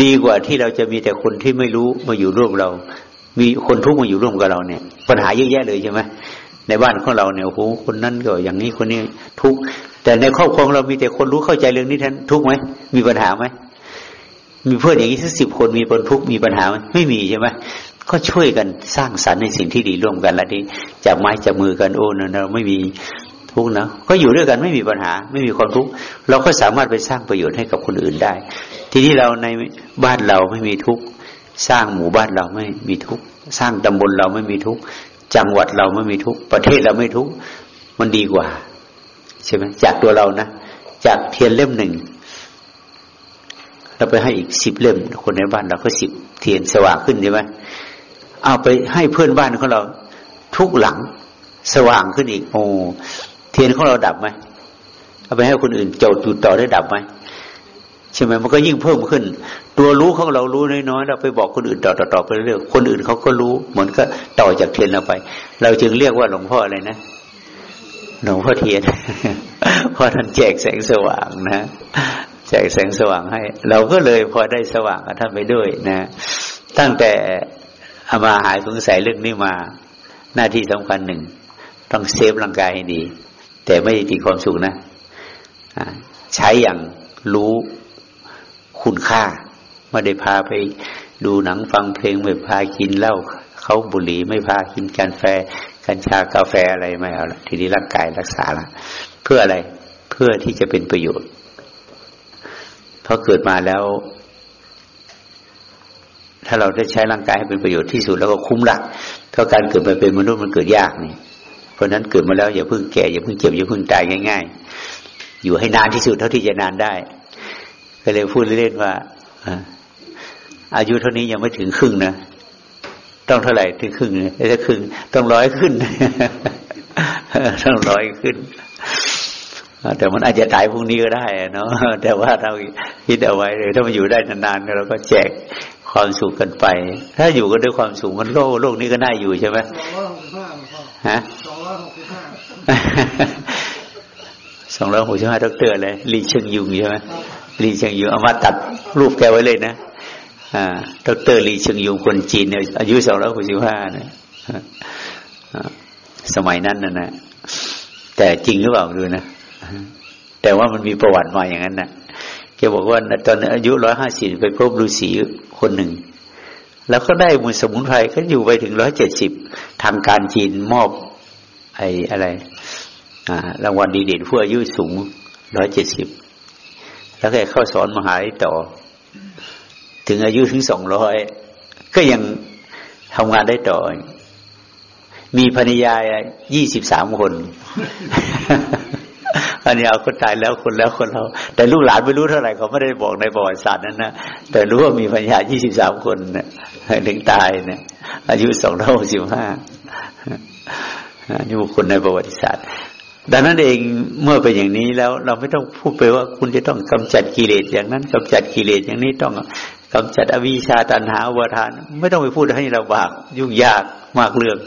ดีกว่าที่เราจะมีแต่คนที่ไม่รู้มาอยู่ร่วมเรา มีคนทุกข์มาอยู่ร่วมกับเราเนี่ย ปัญหาเยอะแยะเลยใช่ไหม ในบ้านของเราเนี่ยโอ้โหคนนั้นก็อย่างนี้คนนี้ทุกแต่ในครอบครัวเรามีแต่คนรู้เข้าใจเรื่องนี้ท่านทุกไหมมีปัญหาไหมมีเพื่อนอย่างนี้สักสิบคนมีคนทุกมีปัญหาไหมไม่มีใช่ไหมก็ช่วยกันสร้างสรรค์ในสิ่งที่ดีร่วมกันแล้วที่จับไม้จับมือกันโอ้นเราไม่มีทุกนะก็อยู่ด้วยกันไม่มีปัญหา ไม่มีความทุกข์เราก็สามารถไปสร้างประโยชน์ให้กับคนอื่นได้ ทีนี้เราในบ้านเราไม่มีทุกข์สร้างหมู่บ้านเราไม่มีทุกข์สร้างตำบลเราไม่มีทุกข์ จังหวัดเราไม่มีทุกประเทศเราไม่ทุกมันดีกว่า ใช่ไหมจากตัวเรานะจากเทียนเล่มหนึ่งเราไปให้อีกสิบเล่ม คนในบ้านเราก็สิบเทียนสว่างขึ้นใช่ไหมเอาไปให้เพื่อนบ้านของเรา ทุกหลังสว่างขึ้นอีก โอ้เทียนของเราดับไหมเอาไปให้คนอื่นโจดจุดต่อได้ดับไหม ใช่ไหมมันก็ยิ่งเพิ่มขึ้น ตัวรู้ของเรารู้น้อยๆเราไปบอกคนอื่นต่อต่อไปเรื่อยคนอื่นเขาก็รู้เหมือนก็ต่อจากเทียนเราไป เราจึงเรียกว่าหลวงพ่ออะไรนะหลวงพ่อเทียนเพราะท่านแจกแสงสว่างนะแจกแสงสว่างให้ เราก็เลยพอได้สว่างกับท่านไปด้วยนะ ตั้งแต่อามาหายสงสัยเรื่องนี้มา หน้าที่สำคัญหนึ่งต้องเซฟร่างกายให้ดี แต่ไม่ติดความสุขนะใช้อย่างรู้ คุณค่าไม่ได้พาไปดูหนังฟังเพลงไม่พากินเหล้าเขาบุหรี่ไม่พากินกาแฟกัญชากาแฟอะไรไม่เอาละทีนี้ร่างกายรักษาละเพื่ออะไรเพื่อที่จะเป็นประโยชน์พอเกิดมาแล้ว ถ้าเราได้ใช้ร่างกายให้เป็นประโยชน์ที่สุดแล้วก็คุ้มละเพราะการเกิดมาเป็นมนุษย์มันเกิดยากนี่เพราะนั้นเกิดมาแล้วอย่าเพิ่งแก่อย่าเพิ่งเจ็บอย่าเพิ่งตายง่าย ๆ อยู่ให้นานที่สุดเท่าที่จะนานได้ ก็เลยพูดเล่นๆว่าอายุเท่านี้ยังไม่ถึงครึ่งนะต้องเท่าไหร่ถึงครึ่งถ้าครึ่งต้องร้อยขึ้นต้องร้อยขึ้นแต่มันอาจจะตายพรุ่งนี้ก็ได้เนาะแต่ว่าเราคิดเอาไว้เลย ถ้ามันอยู่ได้นานๆเราก็แจกความสุขกันไป ถ้าอยู่กันด้วยความสุขมันโลกโลกนี้ก็น่าอยู่ใช่ไหมฮะสองร้อยหกสิบห้าสองร้อยหกสิบห้าดรเลยลีเชิงยุงใช่ไหม ลีเชิงยุงเอามาตัดรูปแกไว้เลยนะอ่าดรลีเชิงยุงคนจีนเนี่ยอายุสองร้อยหกสิบห้าเนี่ยสมัยนั้นนะนะแต่จริงหรือเปล่าดูนะแต่ว่ามันมีประวัติมาอย่างนั้นนะแกบอกว่าตอนอายุร้อยห้าสิบไปพบฤาษีคนหนึ่ง แล้วก็ได้มูลสมุนไพรก็อยู่ไปถึงร้อยเจ็ดสิบทางการจีนมอบไอ้อะไรรางวัลดีเด่นผู้อายุสูงร้อยเจ็ดสิบ แล้วแกเข้าสอนมหาลัยต่อ ถึงอายุถึงสองร้อยก็ยังทำงานได้ต่อ มีภรรยายี่สิบสามคน อันนี้เอาคนตายแล้วคนแล้วคนเรา แต่ลูกหลานไม่รู้เท่าไหร่เขาไม่ได้บอกในประวัติศาสตร์นั้นนะแต่รู้ว่ามีพัญญายี่สิบสามคนเนี่ยถึงตายเนี่ย อายุสองร้อยสิบห้านี่บุคคลในประวัติศาสตร์ ดังนั้นเองเมื่อเป็นอย่างนี้แล้ว เราไม่ต้องพูดไปว่าคุณจะต้องกำจัดกิเลสอย่างนั้นกำจัดกิเลสอย่างนี้ต้องกำจัดอวิชชาตันหาวทาน ไม่ต้องไปพูดให้เราบากยุ่งยากมากเรื่อง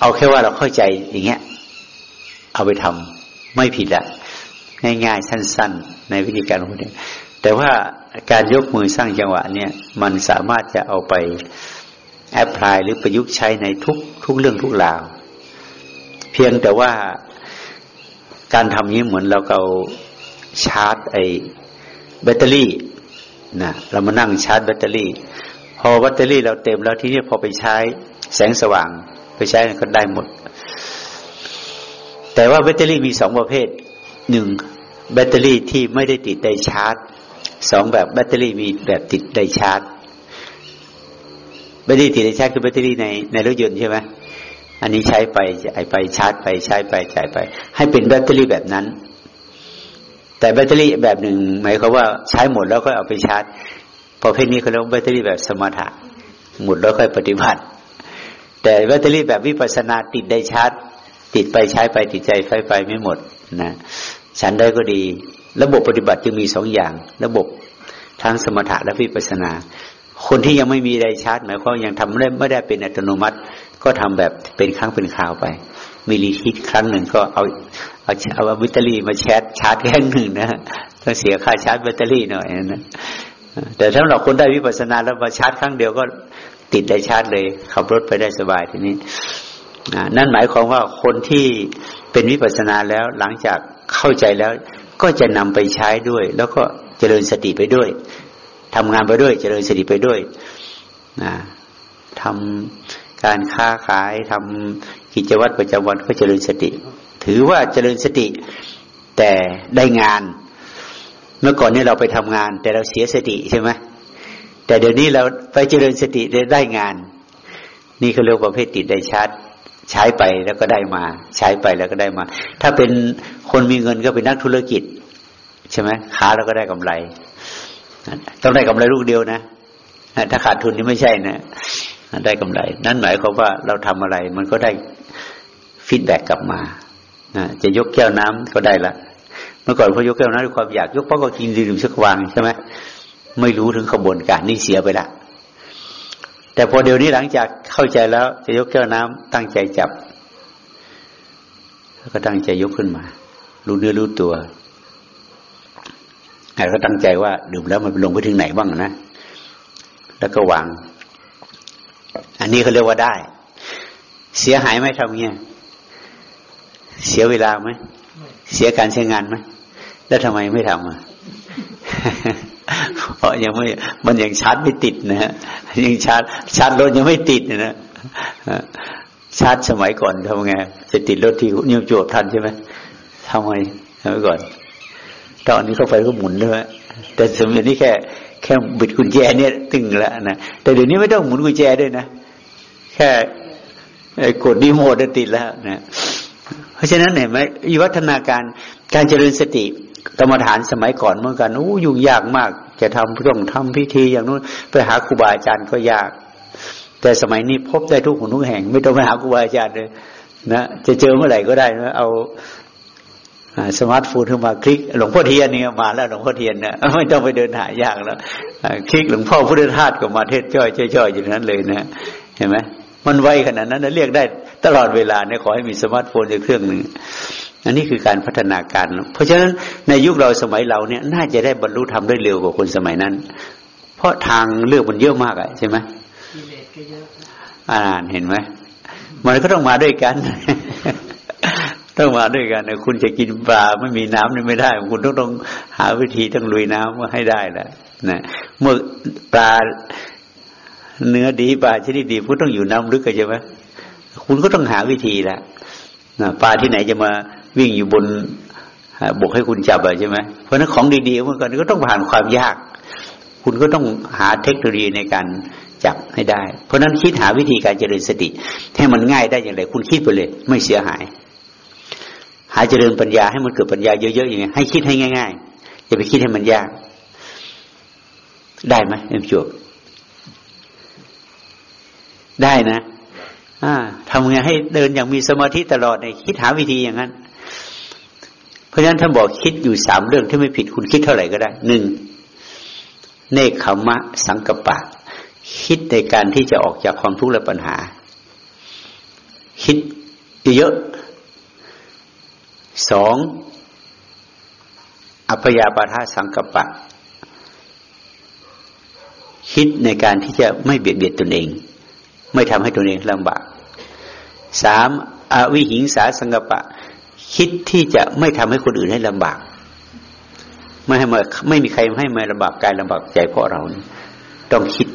เอาแค่ว่าเราเข้าใจอย่างเงี้ย เอาไปทำไม่ผิดละง่ายๆสั้น ๆ ในวิธีการพูดแต่ว่าการยกมือสร้างจังหวะเนี่ยมันสามารถจะเอาไปแอพพลายหรือประยุกต์ใช้ในทุกทุกเรื่องทุกราว เพียงแต่ว่า การทำนี้เหมือนเราเอาชาร์จไอแบตเตอรี่นะเรามานั่งชาร์จแบตเตอรี่ พอแบตเตอรี่เราเต็มแล้วทีนี้พอไปใช้แสงสว่าง ไปใช้ก็ได้หมด แต่ว่าแบตเตอรี่มีสองประเภทหนึ่งแบตเตอรี่ที่ไม่ได้ติดได้ชาร์จสองแบบแบตเตอรี่มีแบบติดได้ชาร์จแบตเตอรี่ติดได้ชาร์จคือแบตเตอรี่ในในรถยนต์ใช่ไหม อันนี้ใช้ไปจ่ายไปชาร์จไปใช้ไปจ่ายไป ให้เป็นแบตเตอรี่แบบนั้น แต่แบตเตอรี่แบบหนึ่งหมายความว่าใช้หมดแล้วก็เอาไปชาร์จประเภทนี้เขาเรียกแบตเตอรี่แบบสมถะหมดแล้วค่อยปฏิบัติ แต่แบตเตอรี่แบบวิปัสนาติดได้ชาร์จ ติดไปใช้ไปติดใจไฟไปไม่หมดนะฉันได้ก็ดี ระบบปฏิบัติจึงมีสองอย่าง ระบบทั้งสมถะและวิปัสนา คนที่ยังไม่มีไดชาร์จหมายความยังทำไม่ได้เป็นอัตโนมัติ ก็ทำแบบเป็นครั้งเป็นคราวไปมี retreat ครั้งหนึ่งก็เอาเอาเอาแบตเตอรี่มาแชร์ชาร์จแค่หนึ่งนะต้องเสียค่าชาร์จแบตเตอรี่หน่อยนะแต่ถ้าเราคนได้วิปัสสนาแล้วมาชาร์จครั้งเดียวก็ติดไดชาร์จเลยขับรถไปได้สบายทีนี้นั่นหมายความว่าคนที่เป็นวิปัสสนาแล้วหลังจากเข้าใจแล้วก็จะนำไปใช้ด้วย แล้วก็เจริญสติไปด้วย ทำงานไปด้วย เจริญสติไปด้วยนะทำการค้าขายทำกิจวัตรประจำวันก็เจริญสติ ถือว่าเจริญสติแต่ได้งาน เมื่อก่อนนี้เราไปทำงาน แต่เราเสียสติใช่ไหมแต่เดี๋ยวนี้เราไปเจริญสติได้ได้งาน นี่เขาเรียกประเภทติดได้ชัดใช้ไปแล้วก็ได้มา ใช้ไปแล้วก็ได้มา ถ้าเป็นคนมีเงินก็เป็นนักธุรกิจ ใช่ไหมค้าแล้วก็ได้กำไร ต้องได้กำไรลูกเดียวนะถ้าขาดทุนนี่ไม่ใช่นะได้กำไร นั่นหมายความว่าเราทำอะไร มันก็ได้ฟีดแบ็กกลับมาจะยกแก้วน้ำก็ได้ละเมื่อก่อนพอยกแก้วน้ำด้วยความอยากยกเพราะก็กินดื่มสักวางใช่ไหมไม่รู้ถึงขบวนการนี่เสียไปละแต่พอเดี๋ยวนี้หลังจากเข้าใจแล้ว จะยกแก้วน้ำตั้งใจจับ แล้วก็ตั้งใจยกขึ้นมา รู้เนื้อรู้ตัว แล้วก็ตั้งใจว่าดื่มแล้วมันลงไปถึงไหนบ้างนะ แล้วก็วาง อันนี้เขาเรียกว่าได้ เสียหายไหมทำเงี้ย เสียเวลาไหม เสียการใช้งานไหม แล้วทำไมไม่ทำอะเพราะยังไม่ มันยังชาร์จไม่ติดนะฮะ ยังชาร์จชาร์จรถยังไม่ติดนะชาร์จสมัยก่อนทำไงจะติดรถที่นิวโจททันใช่ไหมทำไงทำไว้ก่อน ตอนนี้เข้าไปก็หมุนเลยแต่สมัยนี้แค่แค่บิดกุญแจเนี่ยตึงแล้วนะแต่เดี๋ยวนี้ไม่ต้องหมุนกุญแจด้วยนะแค่กดดีโมดติดแล้วนะเพราะฉะนั้นเห็นไหมวัฒนาการการเจริญสติกรรมฐานสมัยก่อนเหมือนกันโอ้ยุ่งยากมาก จะทำต้องทำพิธีอย่างนู้นไปหาครูบาอาจารย์ก็ยาก แต่สมัยนี้พบได้ทุกคนทุกแห่ง ไม่ต้องไปหาครูบาอาจารย์เลยนะจะเจอเมื่อไหร่ก็ได้นะเอา สมาร์ทโฟนขึ้นมาคลิก หลวงพ่อเทียนนี่มาแล้วหลวงพ่อเทียนนะไม่ต้องไปเดินหายากแล้วคลิกหลวงพ่อพุทธทาสก็มาเทศน์จ้อยจ้อยอยู่นั้นเลยนะเห็นไหมมันไวขนาดนั้นนะเรียกได้ตลอดเวลาเนี่ยขอให้มีสมาร์ทโฟนในเครื่องหนึ่งอันนี้คือการพัฒนาการ เพราะฉะนั้นในยุคเราสมัยเราเนี่ยน่าจะได้บรรลุธรรมได้เร็วกว่าคนสมัยนั้น เพราะทางเลือกมันเยอะมากอะใช่ไหมอ่านเห็นไหมมันก็ต้องมาด้วยกัน ต้องมาด้วยกันนะคุณจะกินปลาไม่มีน้ำนี่ไม่ได้ คุณต้องต้องหาวิธีต้องลุยน้ำมาให้ได้แหละนะเมื่อปลาเนื้อดีปลาชนิดดีคุณต้องอยู่น้ำลึกใช่ไหมคุณก็ต้องหาวิธีแหละนะปลาที่ไหนจะมาวิ่งอยู่บนบกให้คุณจับใช่ไหมเพราะนั้นของดีๆเมื่อก่อนก็ต้องผ่านความยาก คุณก็ต้องหาเทคโนโลยีในการจับให้ได้ เพราะนั้นคิดหาวิธีการเจริญสติ ให้มันง่ายได้อย่างไร คุณคิดไปเลย ไม่เสียหาย หาเจริญปัญญาให้มันเกิดปัญญาเยอะๆอย่างไงให้คิดให้ง่ายๆอย่าไปคิดให้มันยาก ได้ไหมเอ็มจวบได้นะทำไงให้เดินอย่างมีสมาธิตลอดในคิดหาวิธีอย่างนั้น เพราะฉะนั้นท่านบอกคิดอยู่สามเรื่องที่ไม่ผิดคุณคิดเท่าไหร่ก็ได้หนึ่งเนคขมะ สังกปะ คิดในการที่จะออกจากความทุกข์และปัญหา คิดเยอะ สองอัพยาปาทาสังกปะ คิดในการที่จะไม่เบียดเบียนตนเอง ไม่ทำให้ตัวเองลำบากสามอวิหิงสาสังกปะ คิดที่จะไม่ทำให้คนอื่นให้ลำบาก ไม่ให้มาไม่มีใครให้มาลำบากกายลำบากใจเพราะเราต้องคิด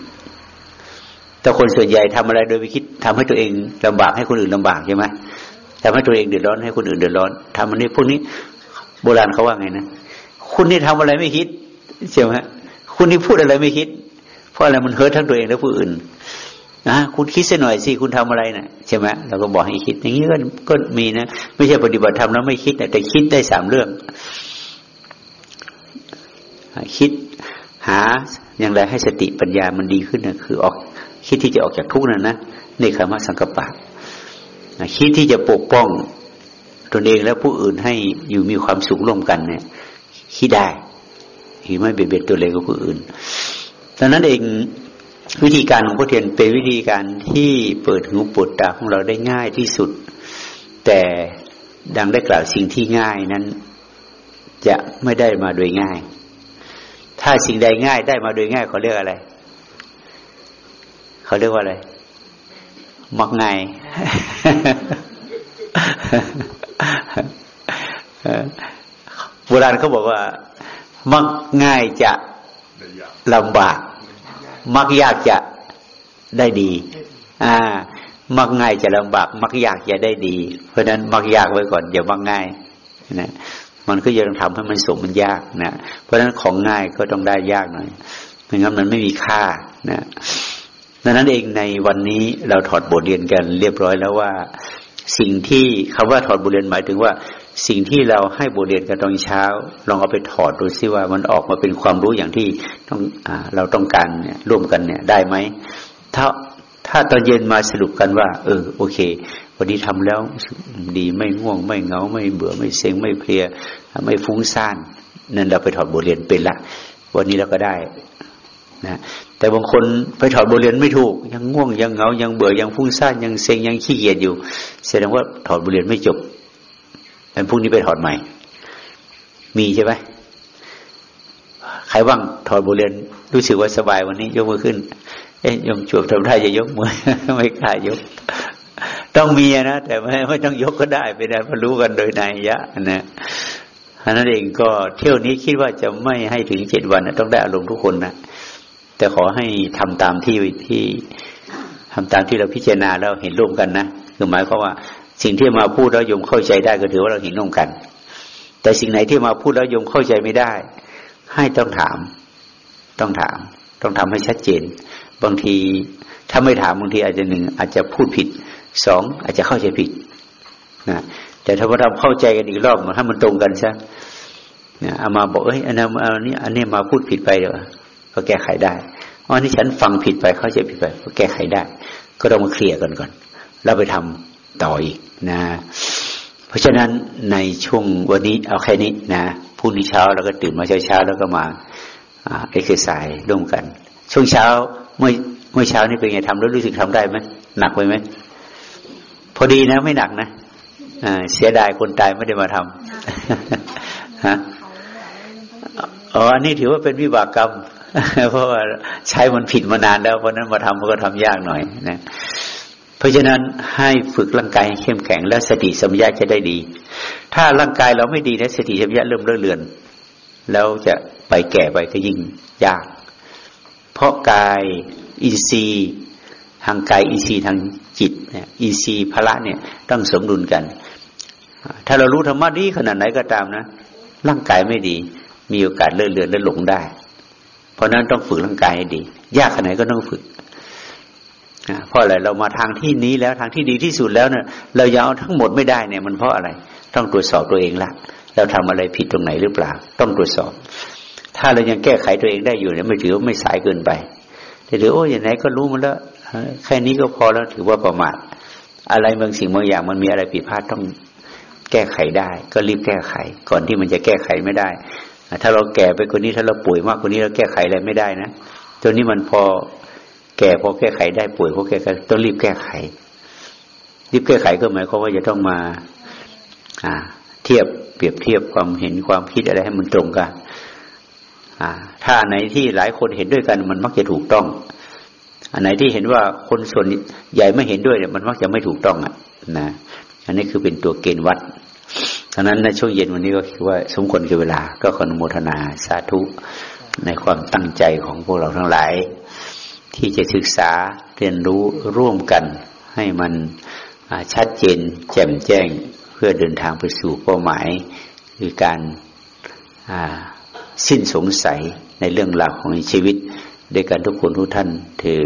แต่คนส่วนใหญ่ทำอะไรโดยไปคิดทำให้ตัวเองลำบากให้คนอื่นลำบากใช่ไหม ทำให้ตัวเองเดือดร้อนให้คนอื่นเดือดร้อนทำอันนี้พวกนี้โบราณเขาว่าไงนะคุณนี่ทำอะไรไม่คิดใช่ไหมคุณนี่พูดอะไรไม่คิด เพราะอะไรมันเฮิร์ตทั้งตัวเองและผู้อื่นนะคุณคิดสัหน่อยสิคุณทำอะไรนะ่ะใช่ไหมเราก็บอกให้คิด อย่างนี้ก็ก็มีนะไม่ใช่ปฏิบัติธรรมแล้วไม่คิดนะแต่คิดได้สามเรื่อง คิดหาอย่างไรให้สติปัญญามันดีขึ้นนะคือออกคิดที่จะออกจากทุกข์นั่นนะในคำว่าสังกปะ คิดที่จะปกป้องตนเองและผู้อื่นให้อยู่มีความสุขร่วมกันเนี่ยคิดได้คิดไม่เบียดเบียนตัวเองกับผู้อื่นดังนั้นเองวิธีการของพระเทียนเป็นวิธีการที่เปิดหูปวดตาของเราได้ง่ายที่สุด แต่ดังได้กล่าวสิ่งที่ง่ายนั้น จะไม่ได้มาโดยง่าย ถ้าสิ่งใดง่ายได้มาโดยง่ายเขาเรียกอะไร เขาเรียกว่าอะไร มักง่ายโบราณเขาบอกว่า มักง่ายจะลำบาก มักยากจะได้ดี อ่า มักง่ายจะลำบาก มักยากจะได้ดี เพราะนั้นมักยากไว้ก่อนอย่ามักง่ายนะมันก็ยังทำให้มันสมมันยากนะ เพราะฉะนั้นของง่ายก็ต้องได้ยากหน่อยไม่งั้นมันไม่มีค่านะ ดังนั้นเองในวันนี้เราถอดบทเรียนกันเรียบร้อยแล้วว่า สิ่งที่คำว่าถอดบทเรียนหมายถึงว่า สิ่งที่เราให้บทเรียนกันตอนเช้า ลองเอาไปถอดดูซิว่ามันออกมาเป็นความรู้อย่างที่ต้องอเราต้องการเนี่ยร่วมกันเนี่ยได้ไหมถ้าถ้าตอนเย็นมาสรุปกันว่า เออ โอเค วันนี้ทำแล้วดีไม่ง่วงไม่เงาไม่เบื่อไม่เซ็งไม่เพลียไม่ฟุ้งซ่านนั่นเราไปถอดบทเรียนเป็นละ วันนี้เราก็ได้นะ แต่บางคนไปถอดบทเรียนไม่ถูก ยังง่วงยังเหงายังเบื่อยังฟุ้งซ่านยังเซ็งยังขี้เกียจอยู่แสดงว่าถอดบทเรียนไม่จบแต่พรุ่งนี้ไปถอดใหม่ มีใช่ไหมใครบ้างถอดบทเรียนรู้สึกว่าสบายวันนี้ ยกมือขึ้น เอ๊ยยมจวบทำท่าจะยกมือไม่กล้ายก ต้องมีนะแต่ไม่ไม่ต้องยกก็ได้ไปได้พรู้กันโดยนัยยะนะอันนั้นเองก็เที่ยวนี้คิดว่าจะไม่ให้ถึงเจ็ดวันนะต้องได้อารมณ์ทุกคนนะ แต่ขอให้ทำตามที่ที่ทำตามที่เราพิจารณาแล้วเห็นร่วมกันนะคือหมายความว่า สิ่งที่มาพูดแล้วยมเข้าใจได้ก็ถือว่าเราเห็นร่วมกัน แต่สิ่งไหนที่มาพูดแล้วยมเข้าใจไม่ได้ ให้ต้องถาม ต้องถาม ต้องทำให้ชัดเจน บางทีถ้าไม่ถามบางทีอาจจะหนึ่งอาจจะพูดผิดสองอาจจะเข้าใจผิดนะแต่ถ้าเราเข้าใจกันอีกรอบถ้ามันตรงกันซะเนี่ยเอามาบอกเอ้ยอันนี้อันนี้อันนี้มาพูดผิดไปเดี๋ยว ก็แก้ไขได้อ๋อนี่ฉันฟังผิดไปเข้าใจผิดไป ก็แก้ไขได้ ก็ต้องมาเคลียร์กันก่อนแล้วไปทำต่ออีกนะ เพราะฉะนั้นในช่วงวันนี้เอาแค่นี้นะพรุ่งนี้เช้าแล้วก็ตื่นมาเช้าเช้าแล้วก็มาเอ็กซ์ไซส์ร่วมกัน ช่วงเช้าเมื่อเมื่อเช้านี้เป็นไงทำแล้วรู้สึกทำได้ไหมหนักไปไหมพอดีนะไม่หนักนะเสียดายคนตายไม่ได้มาทำฮะอ๋ออันนี้ถือว่าเป็นวิบากกรรม เพราะว่าใช้มันผิดมานานแล้วเพราะนั้นมาทำมันก็ทำยากหน่อยนะเพราะฉะนั้นให้ฝึกร่างกายเข้มแข็งแล้วสติสัมยาจะได้ดี ถ้าร่างกายเราไม่ดีนะสติสัมยาเริ่มเลื่อนเลือน แล้วจะไปแก่ไปก็ยิ่งยาก เพราะกายอินทรีย์ทางกายอินทรีย์ทางจิตเนี่ยอินทรีย์พละเนี่ยต้องสมดุลกัน ถ้าเรารู้ธรรมะดีขนาดไหนก็ตามนะ ร่างกายไม่ดี มีโอกาสเลื่อนเลือนและหลงได้ เพราะนั้นต้องฝึกร่างกายให้ดี ยากขนาดไหนก็ต้องฝึกเพราะอะไรเรามาทางที่นี้แล้วทางที่ดีที่สุดแล้วเนี่ยเรายาวทั้งหมดไม่ได้เนี่ยมันเพราะอะไร ต้องตรวจสอบตัวเองละเราทำอะไรผิดตรงไหนหรือเปล่า ต้องตรวจสอบ ถ้าเรายังแก้ไขตัวเองได้อยู่เนี่ยไม่ถือว่าไม่สายเกินไปแต่ถือโอ้อย่างไหนก็รู้มันแล้วแค่นี้ก็พอแล้วถือว่าประมาทอะไรบางสิ่งบางอย่างมันมีอะไรผิดพลาดต้องแก้ไขได้ ก็รีบแก้ไข ก่อนที่มันจะแก้ไขไม่ได้ ถ้าเราแก่ไปกว่านี้ถ้าเราป่วยมากกว่านี้เราแก้ไขอะไรไม่ได้นะตัวนี้มันพอแก่พอแก้ไขได้ป่วยพอแก้ไขต้องรีบแก้ไข รีบแก้ไขก็หมายความว่าจะต้องมา อ่า เทียบเปรียบเทียบความเห็นความคิดอะไรให้มันตรงกัน อ่า ถ้าไหนที่หลายคนเห็นด้วยกัน มันมักจะถูกต้อง อันไหนที่เห็นว่าคนส่วนใหญ่ไม่เห็นด้วยเนี่ยมันมักจะไม่ถูกต้องอะนะอันนี้คือเป็นตัวเกณฑ์วัด ดังนั้นในช่วงเย็นวันนี้ก็คิดว่าสมควรกับเวลา ก็ขออนุโมทนาสาธุในความตั้งใจของพวกเราทั้งหลาย ที่จะศึกษาเรียนรู้ร่วมกัน ให้มันชัดเจน แจ่มแจ้งเพื่อเดินทางไปสู่เป้าหมาย คือการสิ้นสงสัยในเรื่องราวของชีวิตด้วยกันทุกคนทุกท่านเธอ